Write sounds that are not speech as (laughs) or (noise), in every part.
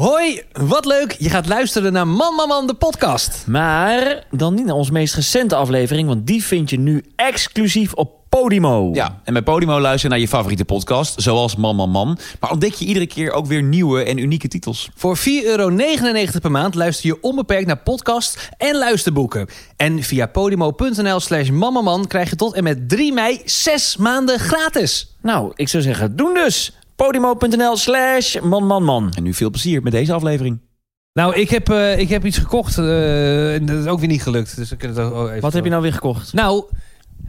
Hoi, wat leuk. Je gaat luisteren naar Man Man Man, de podcast. Maar dan niet naar onze meest recente aflevering, want die vind je nu exclusief op Podimo. Ja, en bij Podimo luister je naar je favoriete podcast, zoals Man Man Man. Maar ontdek je iedere keer ook weer nieuwe en unieke titels. Voor 4,99 euro per maand luister je onbeperkt naar podcast en luisterboeken. En via podimo.nl slash mammaman krijg je tot en met 3 mei 6 maanden gratis. Nou, ik zou zeggen, doen dus. Podimo.nl slash man man man. En nu veel plezier met deze aflevering. Nou, ik heb, eh, ik heb iets gekocht. eh, en dat is ook weer niet gelukt. Dus we kunnen het ook even Wat heb je nou weer gekocht? Nou,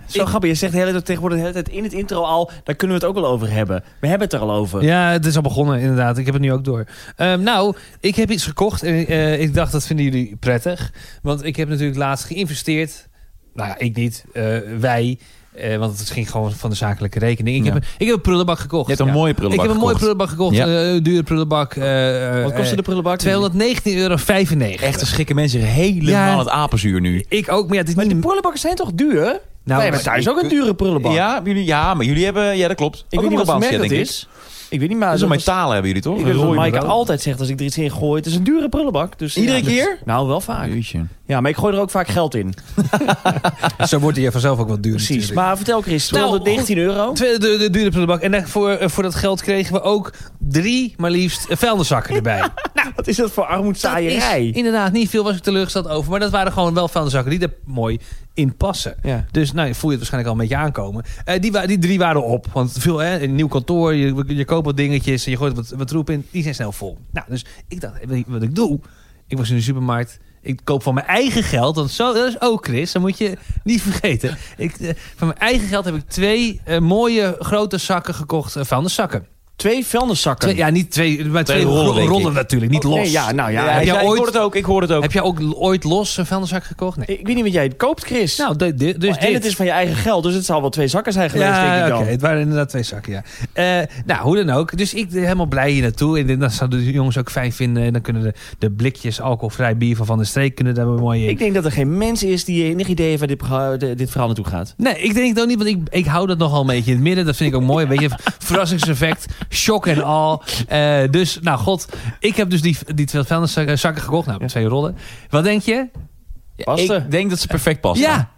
Zo Ik- grappig, je zegt de hele tijd tegenwoordig de hele tijd in het intro al, daar kunnen we het ook wel over hebben. We hebben het er al over. Ja, het is al begonnen inderdaad. Ik heb het nu ook door. Ehm, nou, ik heb iets gekocht en eh, ik dacht dat vinden jullie prettig. Want ik heb natuurlijk laatst geïnvesteerd. Nou ja, ik niet. eh, wij. Eh, want het ging gewoon van de zakelijke rekening. Ik, Ja. heb, een- ik heb een prullenbak gekocht. Je hebt een Ja. mooie prullenbak Ik heb een mooie prullenbak gekocht. Ja. eh, dure prullenbak. eh, Wat kostte de prullenbak? 219,95 euro. Echt, schikken mensen helemaal het apenzuur nu. Ik ook, maar ja, Maar niet... die prullenbakken zijn toch duur? Nou, Wij hebben thuis ook een dure prullenbak. Ja, jullie, ja, maar jullie hebben... Ja, dat klopt. ik Ook weet niet wat merk dat is. Ik weet niet, maar... Was- metalen hebben jullie toch? Ik weet altijd zegt als ik er iets in gooi, het is een dure prullenbak. Dus, Iedere keer? nou, wel vaak. Jeetje. Ja, maar ik gooi er ook vaak geld in. (laughs) Zo wordt hij vanzelf ook wat duur Precies. natuurlijk. Maar vertel Chris, Nou, 219 euro. Twee- de, de dure prullenbak. En daarvoor, eh, voor dat geld kregen we ook drie, maar liefst, eh, vuilniszakken erbij. (laughs) Wat is dat voor Dat armoedzaaierij? is inderdaad niet veel, was ik teleurgesteld over. Maar dat waren gewoon wel vuilniszakken die er mooi in passen. Ja. Dus nou, je voel je het waarschijnlijk al een beetje aankomen. Eh, die, die drie waren op. Want veel, hè, een nieuw kantoor, je, je koopt wat dingetjes, je gooit wat, wat troep in. Die zijn snel vol. Nou, dus ik dacht, wat ik doe? Ik was in de supermarkt. Ik koop van mijn eigen geld. Want zo, dat is ook Chris, dat moet je niet vergeten. Ik, eh, van mijn eigen geld heb ik twee eh, mooie grote zakken gekocht. Uh, vuilniszakken. Twee vuilniszakken. Twee, ja, niet twee, maar twee, rollen, rollen, denk ik. rollen natuurlijk, niet Oh, los. ja, nou ja. Ja, heb ik, jij ik ooit- hoor het ook, ik hoor het ook. Heb jij ook ooit los een vuilniszak gekocht? Nee. Ik weet niet wat jij koopt, Chris. Nou, de, de- dus en dit. het is van je eigen geld, dus het zal wel twee zakken zijn geweest, denk ja, ik oké. dan. Het waren inderdaad twee zakken, ja. Eh, nou, hoe dan ook. Dus ik ben helemaal blij hier naartoe. En dat zouden de jongens ook fijn vinden. En dan kunnen de, de blikjes alcoholvrij bier van Van der Streek... kunnen daar mooi in. Ik denk dat er geen mens is die enig idee heeft waar dit, de- dit verhaal naartoe gaat. Nee, ik denk het ook niet, want ik, ik hou dat nogal een beetje in het midden. Dat vind ik ook mooi. Een beetje (laughs) verrassingseffect, shock en al. Eh, dus, nou god, ik heb dus die, die twee vuilniszakken zakken gekocht. Nou, Ja. twee rollen. Wat denk je? Paste. Ik denk dat ze perfect passen. Ja.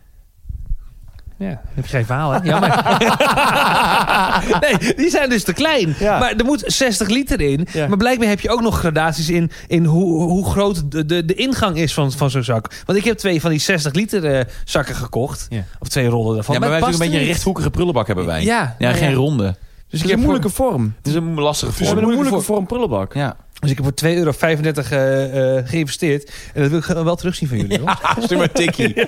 Ja, heb je geen verhaal, hè? Jammer. (laughs) nee, die zijn dus te klein. Ja. Maar er moet 60 liter in. Ja. Maar blijkbaar heb je ook nog gradaties in, in hoe, hoe groot de, de, de ingang is van, van zo'n zak. Want ik heb twee van die 60 liter eh, zakken gekocht. Ja. Of twee rollen daarvan. Ja, maar wij het hebben past een beetje een rechthoekige prullenbak hebben wij. Ja, Ja, geen ja. ronde. Dus Dus ik een moeilijke vorm. Het is een lastige vorm. hebben een moeilijke moeilijke vorm prullenbak. Ja. Dus ik heb voor 2,35 euro eh, eh, geïnvesteerd. En dat wil ik wel terugzien van jullie. (laughs) hoor. Stuur maar een tikkie. (laughs)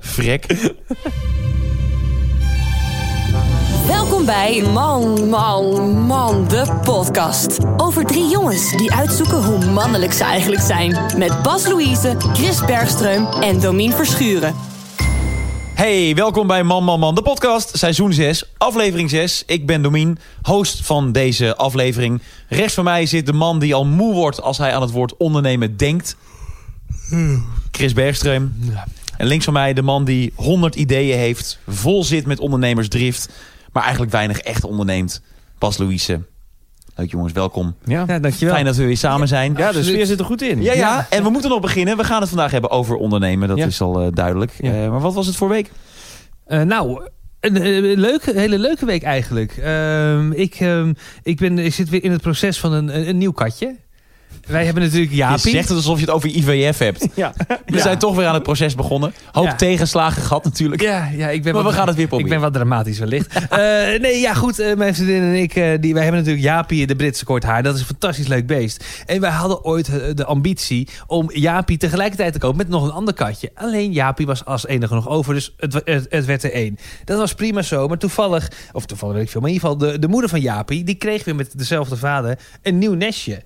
Vrek. Welkom bij Man, Man, Man, de podcast. Over drie jongens die uitzoeken hoe mannelijk ze eigenlijk zijn. Met Bas Louise, Chris Bergström en Domien Verschuren. Hey, welkom bij Man Man Man, de podcast, seizoen 6, aflevering 6. Ik ben Domien, host van deze aflevering. Rechts van mij zit de man die al moe wordt als hij aan het woord ondernemen denkt. Chris Bergström. En links van mij de man die 100 ideeën heeft, vol zit met ondernemersdrift, maar eigenlijk weinig echt onderneemt. Bas Louise. Leuk jongens, welkom. Ja. Ja, dankjewel. Fijn dat we weer samen zijn. Ja, de sfeer zit er goed in. Ja, ja, en we moeten nog beginnen. We gaan het vandaag hebben over ondernemen. Dat Ja. is al eh, duidelijk. Ja. Eh, maar wat was het voor week? Eh, nou, een, leuke, hele leuke week eigenlijk. Ehm, ik, ehm, ik, ben, ik zit weer in het proces van een, een, een nieuw katje. Wij hebben natuurlijk Je Jaapie. zegt het alsof je het over IVF hebt. Ja. We Ja. zijn toch weer aan het proces begonnen. Hoop Ja. tegenslagen gehad natuurlijk. Ja, ja, ik ben Maar wat, we gaan het weer Ik proberen. ben wat dramatisch wellicht. (laughs) Eh, nee, ja goed, eh, mijn vriendin en ik, eh, die, wij hebben natuurlijk Jaapie, de Britse kort haar. Dat is een fantastisch leuk beest. En wij hadden ooit de ambitie om Jaapie tegelijkertijd te kopen met nog een ander katje. Alleen Jaapie was als enige nog over, dus het, het werd er één. Dat was prima zo, maar toevallig, of toevallig weet ik veel, maar in ieder geval de, de moeder van Jaapie, die kreeg weer met dezelfde vader een nieuw nestje.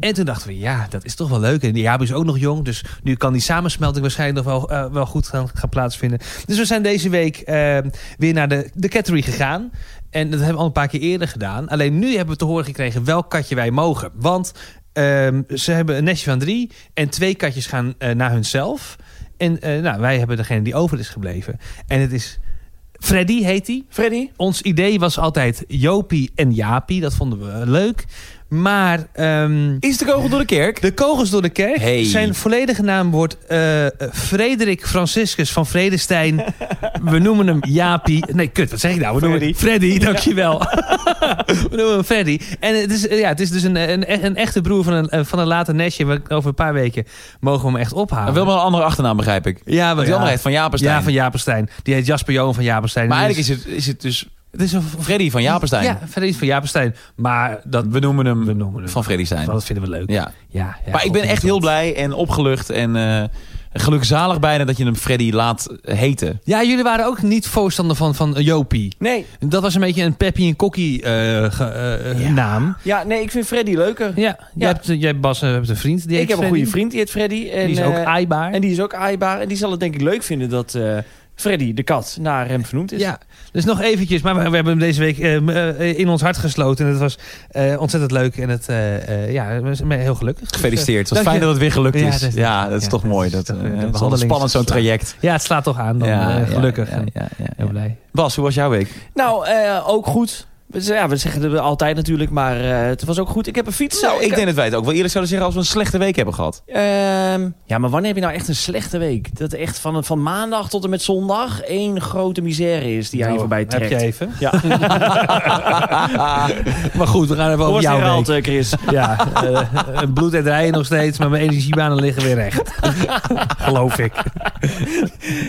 En toen dachten we, ja, dat is toch wel leuk. En die is ook nog jong, dus nu kan die samensmelting waarschijnlijk nog wel, eh, wel goed gaan, gaan plaatsvinden. Dus we zijn deze week eh, weer naar de, de cattery gegaan. En dat hebben we al een paar keer eerder gedaan. Alleen nu hebben we te horen gekregen welk katje wij mogen. Want ehm, ze hebben een nestje van drie en twee katjes gaan eh, naar hunzelf. En nou, wij hebben degene die over is gebleven. En het is... Freddy heet hij. Freddy? Ons idee was altijd Jopie en Jaapie. Dat vonden we leuk. Maar ehm, Is de kogel door de kerk? de kogels door de kerk. Hey. Zijn volledige naam wordt eh, Frederik Franciscus van Vredestein. (laughs) We noemen hem Jaapie. Nee, kut, wat zeg ik nou? We noemen hem Freddy, dankjewel. (laughs) We noemen hem Freddy. En het is, eh, ja, het is dus een, een, een echte broer van een, eh, van een later nestje. We- Over een paar weken mogen we hem echt ophalen. Hij wil maar een andere achternaam, begrijp ik. ja, Want maar die andere heet van Japenstein. Ja, van Japenstein. Die heet Jasper Johan van Japenstein. Maar En eigenlijk is het, is het dus het is een Freddy van Japenstein. Ja, Freddy van Japenstein. Maar dat, We noemen hem we noemen hem van Freddy Stein. Dat vinden we leuk. Ja. Ja, ja, maar ik ben echt heel blij en opgelucht en eh gelukzalig bijna dat je hem Freddy laat heten. Ja, jullie waren ook niet voorstander van, van Jopie. Nee, Dat was een beetje een Peppy en Kokkie eh, eh, Ja. naam. ja, nee, ik vind Freddy leuker. Ja, jij. Hebt, jij Bas hebt een vriend. Die ik heet heb een goede vriend, die heet Freddy. En, Die is ook aaibaar. En die is ook aaibaar. En die zal het denk ik leuk vinden dat eh, Freddy, de kat, naar hem vernoemd is. Ja, dus nog eventjes. Maar we, we hebben hem deze week eh, eh, in ons hart gesloten. En het was eh, ontzettend leuk. En het, eh, eh, ja, we zijn heel gelukkig. Dus, Gefeliciteerd. Het was dank fijn je. dat het weer gelukt Ja, is. dat is- Ja, dat is ja, toch mooi. Dat, is spannend zo'n traject. ja, het slaat toch aan. Dan, eh, gelukkig. Ja, en ja, ja, Heel ja. blij. Bas, hoe was jouw week? Nou, eh, ook goed. Ja, we zeggen het altijd natuurlijk, maar eh, het was ook goed. Ik heb een fiets. Nou, ik denk dat wij het ook wel eerlijk zouden zeggen als we een slechte week hebben gehad. Ehm, ja, maar wanneer heb je nou echt een slechte week? Dat echt van, van maandag tot en met zondag één grote misère is die aan je Nou, voorbij trekt. Heb je even. Ja. (laughs) Maar goed, we gaan even over jouw week. Chris? Ja, eh, het bloed en rijden nog steeds, maar mijn energiebanen liggen weer recht. (laughs) Geloof ik.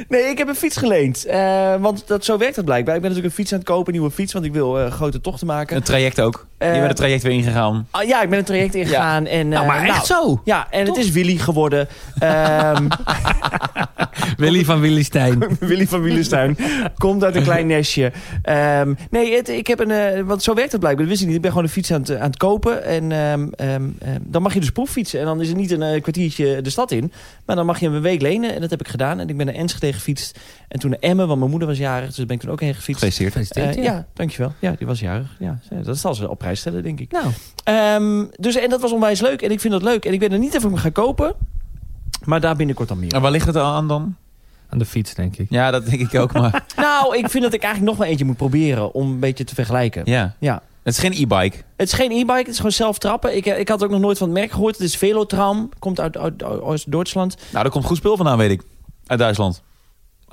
Nee, ik heb een fiets geleend. Eh, want dat, zo werkt het blijkbaar. Ik ben natuurlijk een fiets aan het kopen, een nieuwe fiets, want ik wil eh, grote tochten maken. Een traject ook. Eh, je bent het traject weer ingegaan. Ah, ja, ik ben een traject ingegaan. En, Nou, eh, maar echt zo. Ja, en het is Willy geworden. Ehm, (laughs) Willy van Willy Stijn. (laughs) Willy van Wielenstein komt uit een klein nestje. Ehm, nee, het, ik heb een, eh, want zo werkt het blijkbaar. Dat wist ik niet. Ik ben gewoon een fiets aan het, aan het kopen. En ehm, dan mag je dus proeffietsen. En dan is het niet een eh, kwartiertje de stad in. Maar dan mag je hem een week lenen. En dat heb ik gedaan. En ik ben naar Enschede gefietst. En toen naar Emmen, want mijn moeder was jarig. Dus daar ben ik toen ook heen gefietst. Gefeliciteerd. Eh, ja. dankjewel. Ja, die was jarig. Ja, dat zal ze op prijs stellen, denk ik. Nou, Ehm, dus, en dat was onwijs leuk. En ik vind dat leuk. En ik ben er niet even om gaan kopen. Maar daar binnenkort dan meer. En waar ligt het aan dan? aan de fiets, denk ik. Ja, dat denk ik ook, maar (laughs) Nou, ik vind dat ik eigenlijk nog wel eentje moet proberen. Om een beetje te vergelijken. ja. Ja. Het is geen e-bike. Het is geen e-bike, het is gewoon zelf trappen. Ik, eh, ik had ook nog nooit van het merk gehoord. Het is Velotram, komt uit, uit, uit Oost-Duitsland. Nou, daar komt goed spul vandaan, weet ik. Uit Duitsland.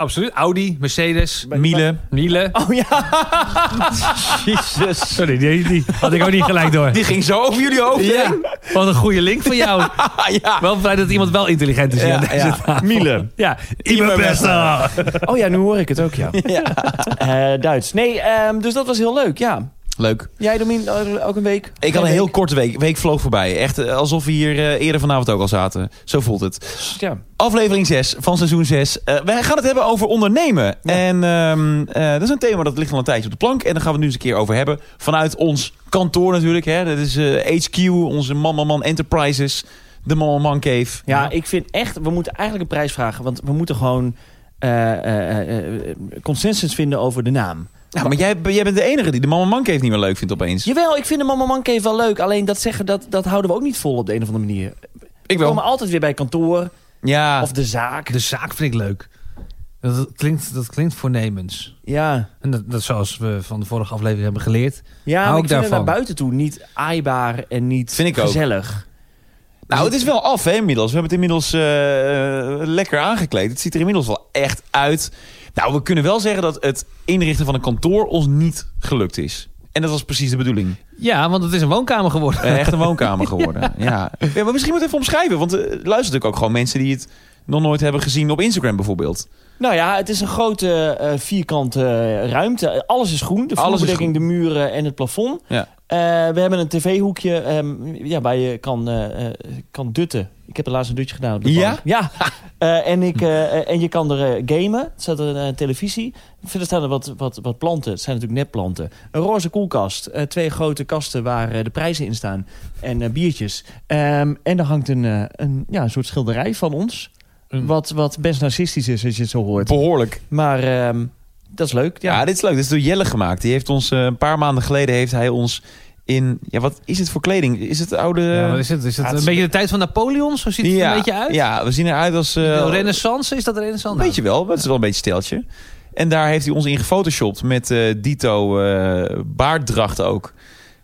Absoluut. Audi, Mercedes, Miele. Miele. Oh ja, (laughs) Jezus. Sorry, die, die had ik ook niet gelijk door. Die ging zo over jullie hoofd Ja, heen. wat een goede link van jou. (laughs) ja. Wel blij dat iemand wel intelligent is hier Ja. Miele. Ja, Ibe Besta. Oh ja, nu hoor ik het ook, ja. (laughs) ja. Eh, Duits. Nee, ehm, dus dat was heel leuk, ja. Leuk. Jij, Domien, eh, ook een week? Ik had een heel korte week. Week vloog voorbij. Echt eh, alsof we hier eh, eerder vanavond ook al zaten. Zo voelt het. Ja. Aflevering 6 van seizoen 6. Eh wij gaan het hebben over ondernemen. En ehm, eh, dat is een thema dat ligt al een tijdje op de plank. En daar gaan we het nu eens een keer over hebben. Vanuit ons kantoor natuurlijk. Hè. Dat is eh, HQ, onze Man Man Man Enterprises. De Man Man Man Cave. Ja, ik vind echt, we moeten eigenlijk een prijs vragen. Want we moeten gewoon consensus vinden over de naam. Ja, maar jij, jij bent de enige die de Man Man Cave niet meer leuk vindt opeens. Jawel, ik vind de Mama Man Cave wel leuk. Alleen dat zeggen, dat, dat houden we ook niet vol op de een of andere manier. Ik We komen altijd weer bij kantoor Ja, of de zaak. De zaak vind ik leuk. Dat klinkt, dat klinkt voornemens. Ja, En dat, dat zoals we van de vorige aflevering hebben geleerd. ja Hou maar ik ik vind het daarvan. naar buiten toe niet aaibaar en niet Vind ik ook. gezellig. nou het is wel af hè inmiddels. We hebben het inmiddels eh, eh, lekker aangekleed. Het ziet er inmiddels wel echt uit. Nou, we kunnen wel zeggen dat het inrichten van een kantoor ons niet gelukt is. En dat was precies de bedoeling. Ja, want het is een woonkamer geworden. Eh, echt een woonkamer (laughs) geworden. ja. ja, maar misschien moet ik even omschrijven. Want er luisteren natuurlijk ook gewoon mensen die het nog nooit hebben gezien op Instagram bijvoorbeeld. Nou ja, het is een grote eh, vierkante ruimte. Alles is groen. De vloerbedekking, de muren en het plafond. Ja. Eh, we hebben een tv-hoekje ehm, ja, waar je kan, eh, eh, kan dutten. Ik heb er laatst een dutje gedaan op de Ja? bank. Ja. (laughs) En, ik, en je kan er gamen. Er staat er een televisie. Verder staan er wat, wat, wat planten. Het zijn natuurlijk nepplanten. Een roze koelkast. twee grote kasten waar de prijzen in staan. En biertjes. Ehm, en er hangt een, een, ja, een soort schilderij van ons. Wat, wat best narcistisch is als je het zo hoort. Behoorlijk. Maar ehm, dat is leuk. Ja, Ja. dit is leuk. Dit is door Jelle gemaakt. Die heeft ons eh, een paar maanden geleden heeft hij ons in... Ja, wat is het voor kleding? Is het oude... Ja, wat is het? Is het een is- beetje de tijd van Napoleon? Zo ziet het er een beetje uit. Ja, we zien eruit als... eh, De renaissance, is dat de renaissance? Een beetje wel, maar het is wel een beetje steltje. En daar heeft hij ons in gefotoshopt met eh, dito eh baarddracht ook.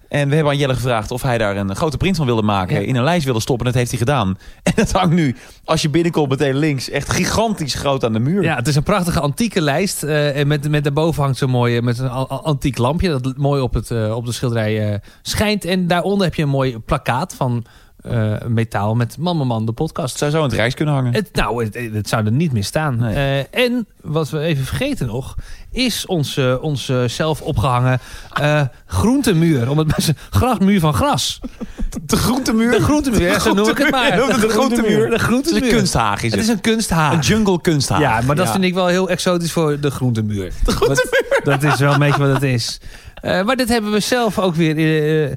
En we hebben aan Jelle gevraagd of hij daar een grote print van wilde maken. Ja. In een lijst wilde stoppen. En dat heeft hij gedaan. (laughs) En dat hangt nu, als je binnenkomt meteen links, echt gigantisch groot aan de muur. Ja, het is een prachtige antieke lijst. eh, en met, met daarboven hangt zo'n mooi met een antiek lampje. Dat mooi op, het, eh, op de schilderij eh, schijnt. En daaronder heb je een mooi plakkaat van eh, metaal met Man Man Man, de podcast. Het zou zo in het Rijks kunnen hangen. Het, nou, het, het zou er niet meer staan. Nee. Eh, en wat we even vergeten nog, is onze, onze zelf opgehangen eh groentemuur. Om het grasmuur van gras. De groentemuur. De groentemuur, ja, zo noem ik het maar. De groentemuur. De Het is groentemuur. een kunsthaag is Het het. is een kunsthaag. Een jungle kunsthaag. Ja, maar dat Ja. vind ik wel heel exotisch voor de groentemuur. De groentemuur? Dat, is wel een beetje wat het is. Maar dit hebben we zelf ook weer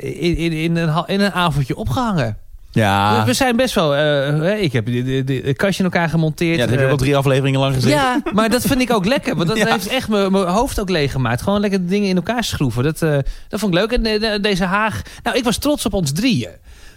in, in, in, een, in een avondje opgehangen. Ja, We zijn best wel... eh, ik heb de, de, de, de kastje in elkaar gemonteerd. ja dat heb je Eh, al drie afleveringen lang gezegd. ja, maar dat vind ik ook lekker. Want dat (laughs) Ja. heeft echt mijn hoofd ook leeggemaakt. Gewoon lekker de dingen in elkaar schroeven. Dat, eh, dat vond ik leuk. En de- deze haag... Nou, ik was trots op ons drieën.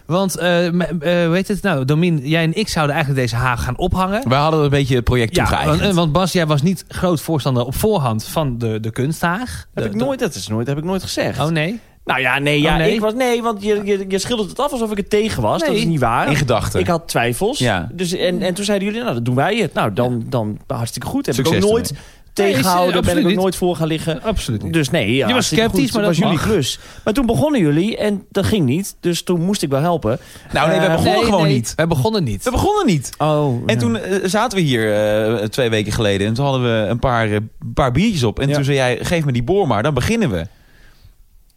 Want, heet het nou, Domien, jij en ik zouden eigenlijk deze haag gaan ophangen. We hadden een beetje het project Ja, want, toegeëigend. want Bas, jij was niet groot voorstander op voorhand van de, de kunsthaag. Heb De- ik nooit, dat is nooit, heb ik nooit gezegd. Oh nee? Nou ja, nee, ja, Oh, nee? ik was, nee, want je, je, je schildert het af alsof ik het tegen was. Dat is niet waar. in gedachten. Ik had twijfels. Ja. Dus, en, en toen zeiden jullie, nou, dat doen wij het. Nou, dan, dan hartstikke goed. Heb ik ook nooit tegengehouden. Nee, is, ben ik ook nooit voor gaan liggen. Absoluut niet. Dus nee, ja, was hartstikke sceptisch, goed. maar dat was jullie klus. Maar toen begonnen jullie en dat ging niet. Dus toen moest ik wel helpen. nou nee, we Eh, begonnen Nee, gewoon nee, niet. Wij begonnen niet. We begonnen niet. Oh, En toen eh, zaten we hier eh, twee weken geleden en toen hadden we een paar, paar biertjes op. En Ja. toen zei jij, geef me die boor maar, dan beginnen we.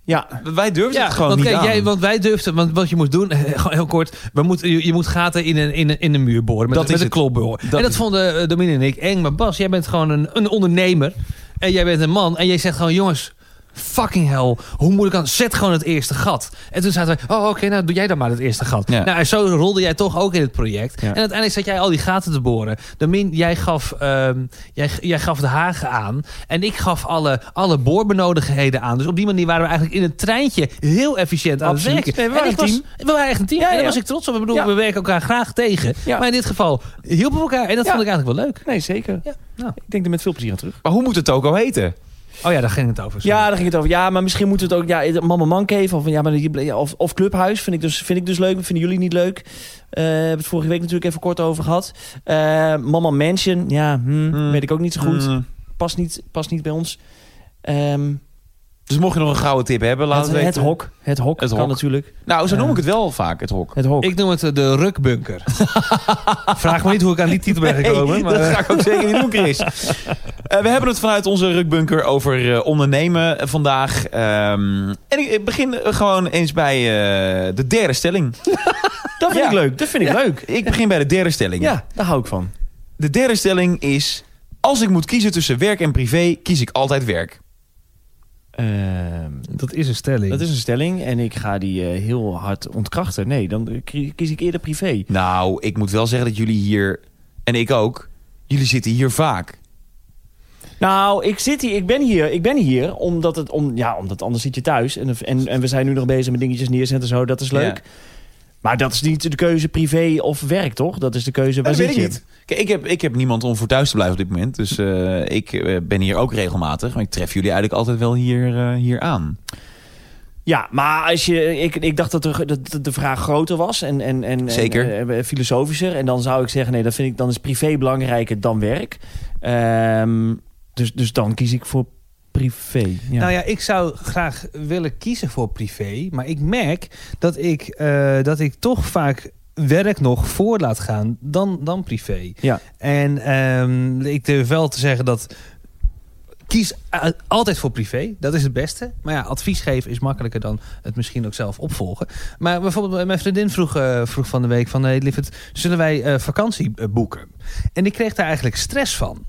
Ja, Wij durfden het gewoon want, niet kijk, aan. jij, want wij durfden, want wat je moet doen, eh, (laughs) gewoon heel kort, we moeten, je, je moet gaten in een, in een, in een muur boren met, Dat is met een het. klopboor. En dat vonden uh, Domine en ik eng. Maar Bas, jij bent gewoon een, een ondernemer en jij bent een man en jij zegt gewoon, jongens, fucking hell, hoe moet ik dan, zet gewoon het eerste gat. En toen zaten wij, oh oké, nou doe jij dan maar het eerste gat. Ja. Nou, en zo rolde jij toch ook in het project. Ja. En uiteindelijk zat jij al die gaten te boren. Domin, jij gaf, ehm, jij, jij gaf de hagen aan. En ik gaf alle, alle boorbenodigdheden aan. Dus op die manier waren we eigenlijk in een treintje heel efficiënt aan Absoluut. het werken. Nee, we waren En ik een was- team. We waren echt een team. Ja, En daar ja. was ik trots op. Ik bedoel, Ja. we werken elkaar graag tegen. Ja. Maar in dit geval hielpen we elkaar. En dat Ja. vond ik eigenlijk wel leuk. nee, zeker. Ja, nou. Ik denk er met veel plezier aan terug. Maar hoe moet het ook al heten? Oh ja, daar ging het over. sorry. Ja, daar ging het over. Ja, maar misschien moet het ook... Ja, Mama Man Cave of, ja, maar, of, of Clubhuis vind ik, dus, vind ik dus leuk. Vinden jullie niet leuk? Eh, we hebben het vorige week natuurlijk even kort over gehad. Eh, Mama Mansion, ja, hm, Hmm. weet ik ook niet zo goed. Mm. Past, niet, past niet bij ons. Ehm, Dus mocht je nog een gouden tip hebben, laat het, het weten. het hok. Het hok Het kan hok. natuurlijk. Nou, zo noem ik het wel vaak, het hok. Het hok. Ik noem het eh, de rukbunker. (laughs) Vraag me niet hoe ik aan die titel ben gekomen. Nee, maar, dat eh, ga ik ook zeker niet doen, Chris. (laughs) Eh, we hebben het vanuit onze rukbunker over eh, ondernemen vandaag. Ehm, en ik begin gewoon eens bij eh, de derde stelling. (laughs) dat vind Ja. ik leuk. Dat vind ik Ja. leuk. Ik begin bij de derde stelling. Ja, daar hou ik van. De derde stelling is... Als ik moet kiezen tussen werk en privé, kies ik altijd werk. Ehm, dat is een stelling. dat is een stelling en ik ga die heel hard ontkrachten. Nee, dan ki- kies ik eerder privé. Nou, ik moet wel zeggen dat jullie hier... En ik ook. Jullie zitten hier vaak. Nou, ik zit hier, ik ben hier, ik ben hier omdat het om, ja, omdat anders zit je thuis en, en, en we zijn nu nog bezig met dingetjes neerzetten en zo. Dat is leuk. Ja. Maar dat is niet de keuze privé of werk, toch? Dat is de keuze waar dat zit weet ik niet. Kijk, ik heb, ik heb niemand om voor thuis te blijven op dit moment. Dus eh, ik eh, ben hier ook regelmatig. Maar ik tref jullie eigenlijk altijd wel hier, eh, hier aan. Ja, maar als je, ik, ik dacht dat de, dat de vraag groter was en, en, en, Zeker. en filosofischer. En dan zou ik zeggen, nee, dat vind ik, dan is privé belangrijker dan werk. Ehm, dus, dus dan kies ik voor privé. Ja. Nou ja, ik zou graag willen kiezen voor privé. Maar ik merk dat ik, eh, dat ik toch vaak werk nog voor laat gaan dan, dan privé. Ja. En ehm, ik durf wel te zeggen dat... Kies altijd voor privé. Dat is het beste. Maar ja, advies geven is makkelijker dan het misschien ook zelf opvolgen. Maar bijvoorbeeld mijn vriendin vroeg, eh, vroeg van de week van... Hey, lieverd, zullen wij eh, vakantie eh, boeken? En ik kreeg daar eigenlijk stress van.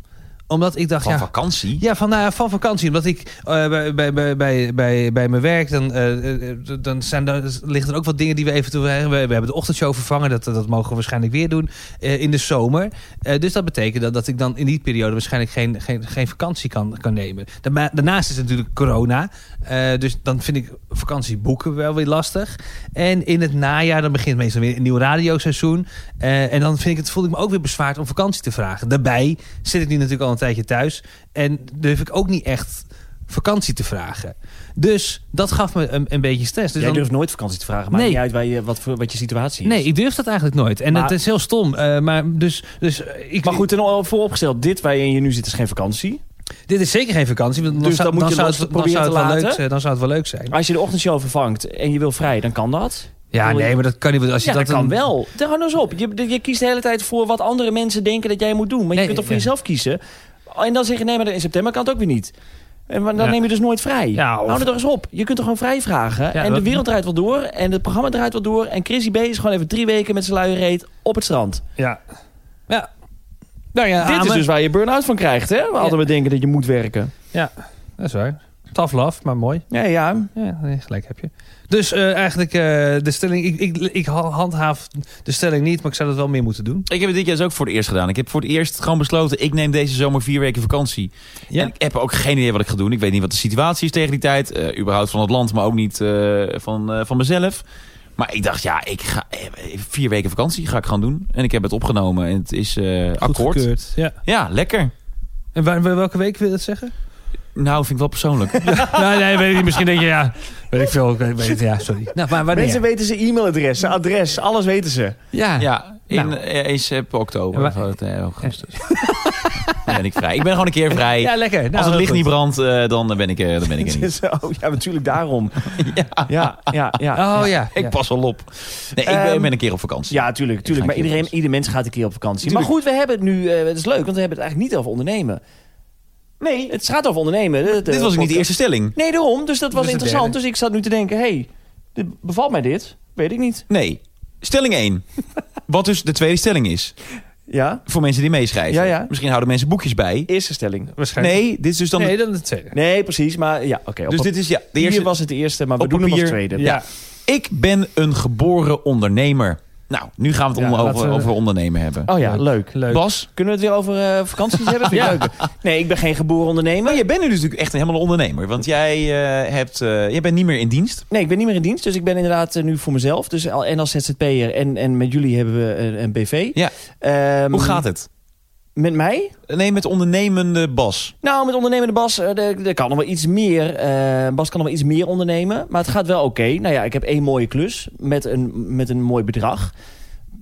Omdat ik dacht... Van ja, vakantie? ja, van, nou ja, van vakantie. Omdat ik eh, bij, bij, bij, bij, bij, mijn werk, dan, eh, eh, dan zijn er, liggen er ook wat dingen die we eventueel hebben. We, we hebben de ochtendshow vervangen. Dat, dat mogen we waarschijnlijk weer doen eh, in de zomer. Eh, dus dat betekent dat, dat ik dan in die periode waarschijnlijk geen, geen, geen vakantie kan, kan nemen. Daarna- Daarnaast is het natuurlijk corona. Eh, dus dan vind ik vakantie boeken wel weer lastig. En in het najaar, dan begint meestal weer een nieuw radioseizoen. Eh, en dan vind ik het, voel ik me ook weer bezwaard om vakantie te vragen. Daarbij zit ik nu natuurlijk al tijdje thuis. En durf ik ook niet echt vakantie te vragen. Dus dat gaf me een, een beetje stress. Dus Jij dan- durft nooit vakantie te vragen. Maakt Nee. niet uit waar je, wat, voor, wat je situatie is. nee, ik durf dat eigenlijk nooit. En Maar- het is heel stom. eh, maar dus, dus eh, ik, Maar goed, ten vooropgesteld, dit waar je nu zit is geen vakantie. dit is zeker geen vakantie. Want dan Dus zou, dan moet dan je zou los het, dan proberen zou te het wel leuk laten. Dan zou het wel leuk zijn. Als je de ochtendshow vervangt en je wil vrij, dan kan dat. Ja, je- nee, maar dat kan niet. Als je ja, dat, dat kan een- wel. Hou nou eens op. Je, je kiest de hele tijd voor wat andere mensen denken dat jij moet doen. Maar je kunt toch voor ja. jezelf kiezen. En dan zeg je, nee, maar in september kan het ook weer niet. En dan Ja. neem je dus nooit vrij. Ja, of- Hou er toch eens op. Je kunt toch gewoon vrij vragen. Ja, en de wereld draait wel door. En het programma draait wel door. En Chrissy B is gewoon even drie weken met zijn luie reet op het strand. Ja. Ja. Nou ja, Dit is dus waar je burn-out van krijgt, hè? We altijd maar denken dat je moet werken. Ja, dat is waar. Tough love, maar mooi. Ja, ja. Ja, gelijk heb je. Dus eh, eigenlijk eh, de stelling... Ik, ik, ik handhaaf de stelling niet, maar ik zou dat wel meer moeten doen. Ik heb het dit jaar dus ook voor het eerst gedaan. Ik heb voor het eerst gewoon besloten, ik neem deze zomer vier weken vakantie. Ja. En ik heb ook geen idee wat ik ga doen. Ik weet niet wat de situatie is tegen die tijd. eh, überhaupt van het land, maar ook niet van, van mezelf. Maar ik dacht, ja, ik ga vier weken vakantie ga ik gaan doen. En ik heb het opgenomen en het is akkoord. Ja. Ja, lekker. En waar- welke week wil je dat zeggen? Nou, vind ik wel persoonlijk. (laughs) nou, nee, weet ik niet. Misschien denk je, ja, weet ik veel. Weet, ja, sorry. Nou, maar wanneer? Mensen weten zijn e-mailadres, zijn adres, alles weten ze. ja. ja, in Nou. eh, eh, oktober. Ja, of, eh, augustus. (laughs) dan ben ik vrij. Ik ben gewoon een keer vrij. Ja, lekker. Nou, Als het licht goed. niet brandt, eh, dan ben ik, er- dan ben ik er niet. Ja, natuurlijk daarom. (laughs) ja. Ja, ja, ja. Oh ja. Ik ja. pas wel op. Nee, ik ben, Ehm, ben een keer op vakantie. Ja, tuurlijk. tuurlijk. Maar Ik ga een keer iedereen, ieder mens gaat een keer op vakantie. Tuurlijk. Maar goed, we hebben het nu... eh, het is leuk, want we hebben het eigenlijk niet over ondernemen. Nee, het gaat over ondernemen. De- de Dit was ook niet de eerste stelling. Nee, daarom. Dus dat was Dus interessant. Dus ik zat nu te denken... Hé, hey, bevalt mij dit? Weet ik niet. Nee. Stelling 1. (laughs) Wat dus de tweede stelling is. Ja? Voor mensen die meeschrijven. Ja, ja. Misschien houden mensen boekjes bij. Eerste stelling. Waarschijnlijk. Nee, dit is dus dan... Nee, dan de tweede. Nee, precies. Maar ja, oké. dus dit is ja, de eerste... was het de eerste, maar we op doen hem als papier- tweede. Ja. Ik ben een geboren ondernemer. Nou, nu gaan we het Ja, onder- laten over, we- over ondernemen hebben. Oh ja, leuk. Leuk. Bas? Kunnen we het weer over eh, vakanties hebben? (laughs) Ja. leuk. Nee, ik ben geen geboren ondernemer. Maar je bent nu dus natuurlijk echt helemaal een ondernemer. Want jij, eh, hebt, eh, jij bent niet meer in dienst. Nee, ik ben niet meer in dienst. Dus ik ben inderdaad nu voor mezelf. Dus al, en als ZZP'er en, en met jullie hebben we een, een BV. Ja. Ehm, Hoe gaat het? Met mij? Nee, met ondernemende Bas. Nou, met ondernemende Bas, eh, er kan nog wel iets meer. eh, Bas kan nog wel iets meer ondernemen. Maar het gaat wel oké. Nou ja, ik heb één mooie klus met een, met een mooi bedrag.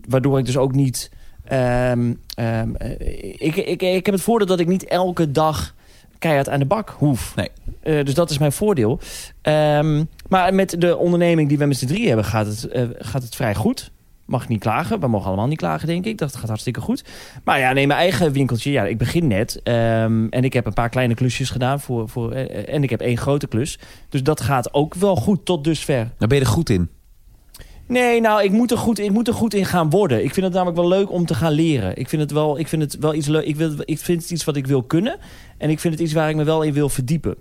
Waardoor ik dus ook niet... ehm, ehm, eh, ik, ik, ik heb het voordeel dat ik niet elke dag keihard aan de bak hoef. Nee. Dus dat is mijn voordeel. Ehm, maar met de onderneming die we met z'n drie hebben, gaat het, gaat het vrij goed. Mag niet klagen. We mogen allemaal niet klagen, denk ik. Dat gaat hartstikke goed. Maar ja, nee, mijn eigen winkeltje. Ja, ik begin net. ehm, en ik heb een paar kleine klusjes gedaan. Voor, voor, eh, en ik heb één grote klus. Dus dat gaat ook wel goed tot dusver. Daar ben je er goed in. Nee, nou, ik moet, er goed, ik moet er goed in gaan worden. Ik vind het namelijk wel leuk om te gaan leren. Ik vind het wel, ik vind het wel iets leuk. Ik, wil, ik vind het iets wat ik wil kunnen. En ik vind het iets waar ik me wel in wil verdiepen.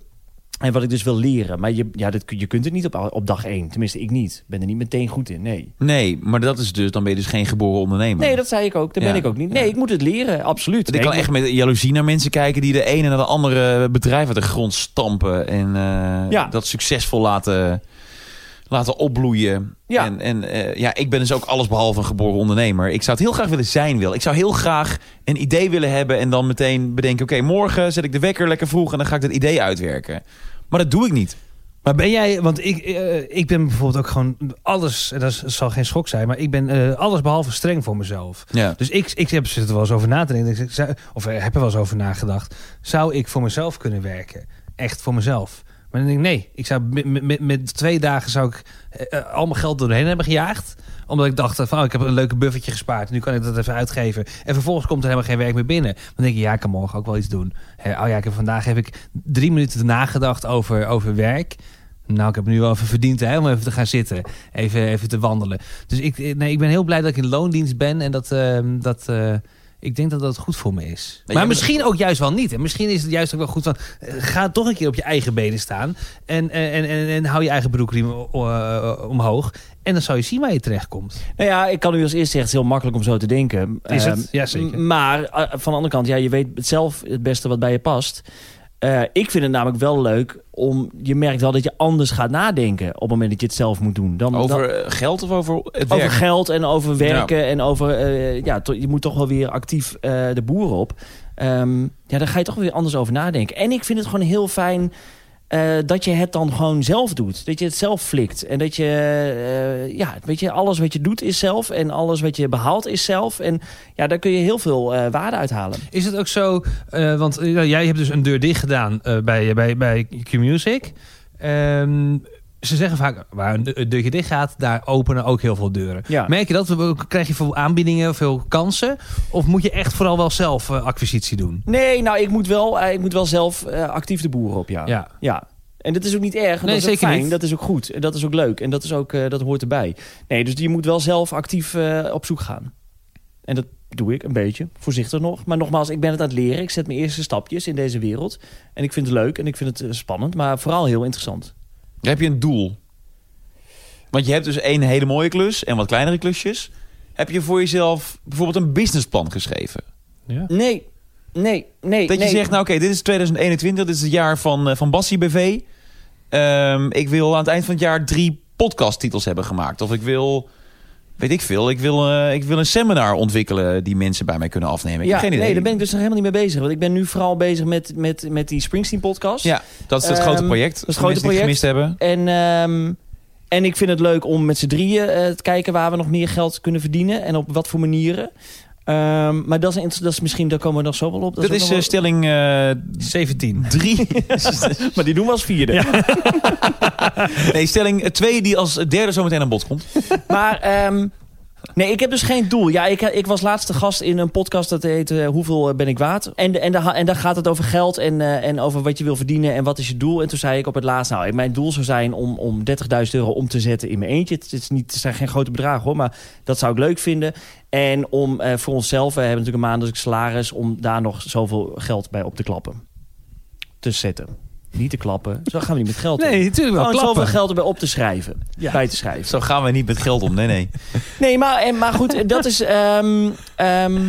En wat ik dus wil leren. Maar je, ja, dat, je kunt het niet op, op dag één. Tenminste, ik niet. Ik ben er niet meteen goed in. Nee. Nee, maar dat is dus, dan ben je dus geen geboren ondernemer. Nee, dat zei ik ook. Dat Ja. ben ik ook niet. Nee, Ja. ik moet het leren. Absoluut. Ik kan echt met jaloezie naar mensen kijken die de ene naar de andere bedrijf uit de grond stampen. En eh, Ja. dat succesvol laten, laten opbloeien. Ja. En, en eh, ja, ik ben dus ook allesbehalve een geboren ondernemer. Ik zou het heel graag willen zijn, wil. Ik zou heel graag een idee willen hebben en dan meteen bedenken... oké, morgen zet ik de wekker lekker vroeg en dan ga ik dat idee uitwerken. Maar dat doe ik niet. Maar ben jij, want ik, eh, ik ben bijvoorbeeld ook gewoon alles, en dat is- zal geen schok zijn, maar ik ben eh, alles behalve streng voor mezelf. Ja. Dus ik, ik heb er wel eens over na te denken. Of heb er wel eens over nagedacht. Zou ik voor mezelf kunnen werken? Echt voor mezelf. Maar denk nee. Ik zou met, met, met twee dagen zou ik eh, eh, al mijn geld doorheen hebben gejaagd. Omdat ik dacht van, oh, ik heb een leuke buffertje gespaard. Nu kan ik dat even uitgeven. En vervolgens komt er helemaal geen werk meer binnen. Dan denk ik, ja, ik kan morgen ook wel iets doen. Oh ja, ik heb, vandaag heb ik drie minuten nagedacht over, over werk. Nou, ik heb nu wel even verdiend hè, om even te gaan zitten. Even, even te wandelen. Dus ik, eh, nee, ik ben heel blij dat ik in loondienst ben. En dat, ehm, dat eh, ik denk dat dat goed voor me is. maar misschien ook juist wel niet. En misschien is het juist ook wel goed van... eh, ga toch een keer op je eigen benen staan. En, en, en, en, en hou je eigen broekriem eh, omhoog. En dan zal je zien waar je terechtkomt. Nou ja, ik kan u als eerste zeggen, het is heel makkelijk om zo te denken. Is het? Ehm, Ja, zeker. Maar eh, van de andere kant, ja, je weet zelf het beste wat bij je past. Eh, ik vind het namelijk wel leuk om... Je merkt wel dat je anders gaat nadenken op het moment dat je het zelf moet doen. Dan, Over eh, geld of over het over werk? geld en over werken en over... eh, ja, to- je moet toch wel weer actief de boeren op. Ehm, ja, daar ga je toch weer anders over nadenken. En ik vind het gewoon heel fijn... eh, dat je het dan gewoon zelf doet. Dat je het zelf flikt. En dat je, eh, ja, weet je, alles wat je doet is zelf. En alles wat je behaalt is zelf. En ja, daar kun je heel veel eh, waarde uithalen. Is het ook zo, want jij hebt dus een deur dicht gedaan bij, bij, bij Q-Music. Ehm, ze zeggen vaak, waar een deurtje dicht gaat, daar openen ook heel veel deuren. Ja. Merk je dat? Krijg je veel aanbiedingen, veel kansen? Of moet je echt vooral wel zelf eh, acquisitie doen? Nee, nou, ik moet wel, eh, ik moet wel zelf eh, actief de boeren op, ja. Ja. Ja. En dat is ook niet erg. En Nee, dat is ook zeker fijn. niet. Dat is ook goed. En dat is ook leuk. En dat, is ook, dat hoort erbij. Nee, dus je moet wel zelf actief op zoek gaan. En dat doe ik een beetje. Voorzichtig nog. Maar nogmaals, ik ben het aan het leren. Ik zet mijn eerste stapjes in deze wereld. En ik vind het leuk en ik vind het spannend. Maar vooral heel interessant. Heb je een doel? Want je hebt dus één hele mooie klus en wat kleinere klusjes. Heb je voor jezelf bijvoorbeeld een businessplan geschreven? Ja. Nee, nee, nee. Dat je nee. zegt, nou oké, dit is 2021, dit is het jaar van, eh, van Bassie BV. Ehm, ik wil aan het eind van het jaar drie podcasttitels hebben gemaakt. Of ik wil, weet ik veel, ik wil, eh, ik wil een seminar ontwikkelen die mensen bij mij kunnen afnemen. Ik ja, heb geen idee. nee, daar ben ik dus nog helemaal niet mee bezig. Want ik ben nu vooral bezig met, met, met die Springsteen-podcast. Ja, dat is het Ehm, grote project. dat is het grote het gemist hebben. En, ehm, en ik vind het leuk om met z'n drieën eh, te kijken waar we nog meer geld kunnen verdienen. En op wat voor manieren. Ehm, maar dat is, dat is misschien, daar komen we nog zo wel op. Dat is eh, wel- stelling eh 17. drie. (laughs) (laughs) maar die doen we als vierde. (laughs) nee, stelling twee die als derde zometeen aan bod komt. Maar ehm, nee, ik heb dus geen doel. Ja, ik, ik was laatste gast in een podcast dat heet eh, Hoeveel ben ik waard? En, en, en daar gaat het over geld en, eh, en over wat je wil verdienen en wat is je doel. En toen zei ik op het laatst, nou, mijn doel zou zijn om, om 30.000 euro om te zetten in mijn eentje. Het, is niet, zijn geen grote bedragen hoor, maar dat zou ik leuk vinden. En om eh, voor onszelf, we hebben natuurlijk een maandelijks salaris, om daar nog zoveel geld bij op te klappen. Te zetten. Niet te klappen. Zo gaan we niet met geld om. Nee, natuurlijk wel. Gewoon klappen. zoveel geld erbij op te schrijven. Ja. Bij te schrijven. Zo gaan we niet met geld om. Nee, nee. Nee, maar, en, maar goed, dat is... ehm, ehm,